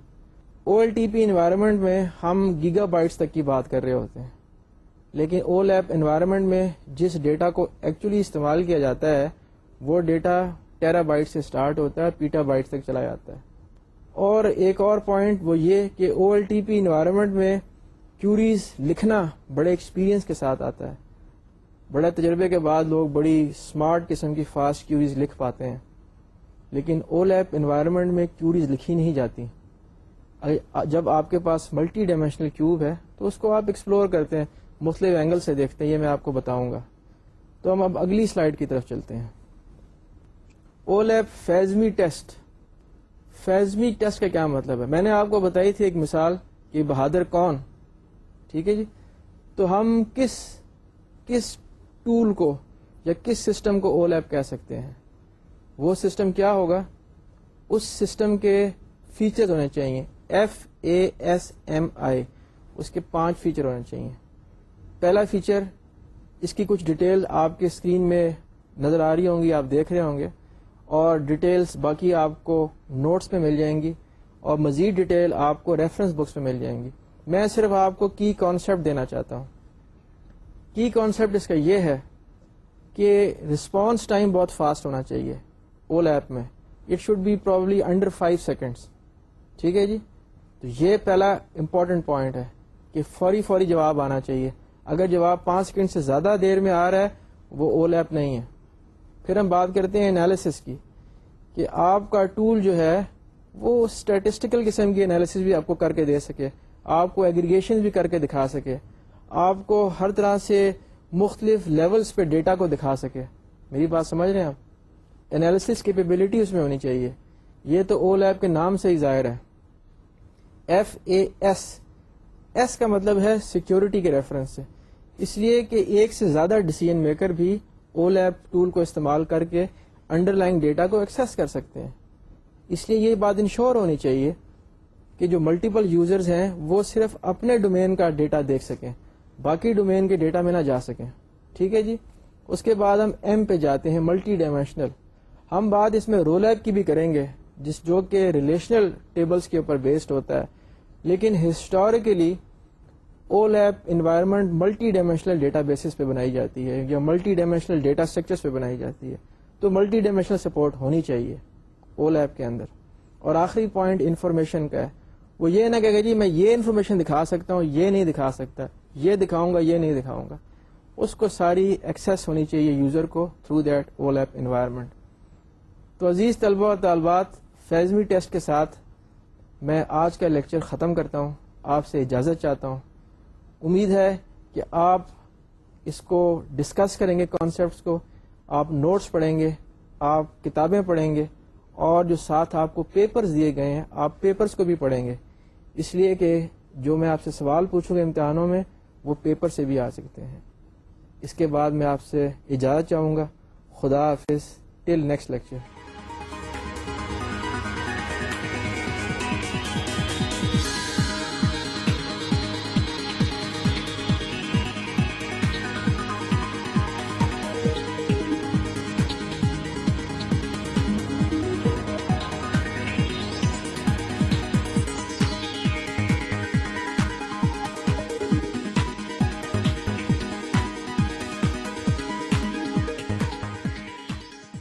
O L T P environment میں ہم گیگا بائٹس تک کی بات کر رہے ہوتے ہیں۔ لیکن او لیب انوائرمنٹ میں جس ڈیٹا کو ایکچولی استعمال کیا جاتا ہے، وہ ڈیٹا ٹیرا بائٹ سے اسٹارٹ ہوتا ہے پیٹا بائٹ تک چلا جاتا ہے۔ اور ایک اور پوائنٹ وہ یہ کہ O L T P environment میں کیوریز لکھنا بڑے ایکسپیرینس کے ساتھ آتا ہے۔ بڑے تجربے کے بعد لوگ بڑی اسمارٹ قسم کی فاسٹ کیوریز لکھ پاتے ہیں۔ لیکن او لیپ انوائرمنٹ میں کیوریز لکھی نہیں جاتی۔ جب آپ کے پاس ملٹی ڈائمینشنل کیوب ہے تو اس کو آپ ایکسپلور کرتے ہیں، مختلف اینگل سے دیکھتے ہیں، یہ میں آپ کو بتاؤں گا۔ تو ہم اب اگلی سلائڈ کی طرف چلتے ہیں۔ OLAP FASMI test. FASMI test کا کیا مطلب ہے؟ میں نے آپ کو بتائی تھی ایک مثال کہ بہادر کون؟ ٹھیک ہے جی؟ تو ہم کس کس ٹول کو یا کس سسٹم کو او لیپ کہہ سکتے ہیں؟ وہ سسٹم کیا ہوگا؟ اس سسٹم کے فیچر ہونے چاہیے۔ F A S M I اس کے پانچ فیچر ہونے چاہیے۔ پہلا فیچر اس کی کچھ ڈیٹیل آپ کے اسکرین میں نظر آ رہی ہوں گی، آپ دیکھ رہے ہوں گے۔ اور ڈیٹیلز باقی آپ کو نوٹس میں مل جائیں گی۔ اور مزید ڈیٹیل آپ کو ریفرنس بکس میں مل جائیں گی۔ میں صرف آپ کو کی کانسیپٹ دینا چاہتا ہوں۔ کی کانسیپٹ اس کا یہ ہے کہ رسپانس ٹائم بہت فاسٹ ہونا چاہیے۔ اول ایپ میں۔ It should be probably under five seconds ٹھیک ہے جی؟ تو یہ پہلا امپورٹنٹ پوائنٹ ہے کہ فوری فوری جواب آنا چاہیے۔ اگر جواب پانچ سیکنڈ سے زیادہ دیر میں آ رہا ہے، وہ اول ایپ نہیں ہے۔ پھر ہم بات کرتے ہیں انالیسس کی کہ آپ کا ٹول جو ہے، وہ اسٹیٹسٹیکل قسم کی انالیس بھی آپ کو کر کے دے سکے۔ آپ کو ایگریگیشن بھی کر کے دکھا سکے۔ آپ کو ہر طرح سے مختلف لیولز پہ ڈیٹا کو دکھا سکے۔ میری بات سمجھ رہے ہیں آپ؟ انالیس کیپیبلٹی اس میں ہونی چاہیے۔ یہ تو او لیب کے نام سے ہی ظاہر ہے۔ ایف اے ایس ایس کا مطلب ہے سیکورٹی کے ریفرنس سے۔ اس لیے کہ ایک سے زیادہ ڈسیزن میکر بھی او لیب ٹول کو استعمال کر کے انڈر لائن ڈیٹا کو ایکسس کر سکتے ہیں۔ اس لیے یہ بات انشور ہونی چاہیے کہ جو ملٹیپل یوزرز ہیں وہ صرف اپنے ڈومین کا ڈیٹا دیکھ سکیں، باقی ڈومین کے ڈیٹا میں نہ جا سکیں۔ ٹھیک ہے جی؟ اس کے بعد ہم ایم پہ جاتے ہیں ملٹی ڈائمینشنل ہم بات اس میں رول ایپ کی بھی کریں گے۔ جس جو کہ ریلیشنل ٹیبلز کے اوپر بیسڈ ہوتا ہے، لیکن historically OLAP environment multi dimensional databases پہ بنائی جاتی ہے یا ملٹی ڈائمینشنل ڈیٹا اسٹرکچر پہ بنائی جاتی ہے۔ تو ملٹی ڈائمینشنل سپورٹ ہونی چاہیے او لیپ کے اندر۔ اور آخری پوائنٹ انفارمیشن کا ہے۔ وہ یہ نہ کہ جی میں یہ انفارمیشن دکھا سکتا ہوں، یہ نہیں دکھا سکتا۔ یہ دکھاؤں گا، یہ نہیں دکھاؤں گا۔ اس کو ساری ایکسیس ہونی چاہیے یوزر کو through that OLAP environment تو عزیز طلبہ اور طالبات فیضمی ٹیسٹ کے ساتھ میں آج کا لیکچر ختم کرتا ہوں۔ آپ سے اجازت چاہتا ہوں۔ امید ہے کہ آپ اس کو ڈسکس کریں گے کانسیپٹس کو۔ آپ نوٹس پڑھیں گے، آپ کتابیں پڑھیں گے اور جو ساتھ آپ کو پیپرز دیے گئے ہیں، آپ پیپرز کو بھی پڑھیں گے۔ اس لیے کہ جو میں آپ سے سوال پوچھوں گا امتحانوں میں، وہ پیپر سے بھی آ سکتے ہیں۔ اس کے بعد میں آپ سے اجازت چاہوں گا۔ خدا حافظ۔ Till next lecture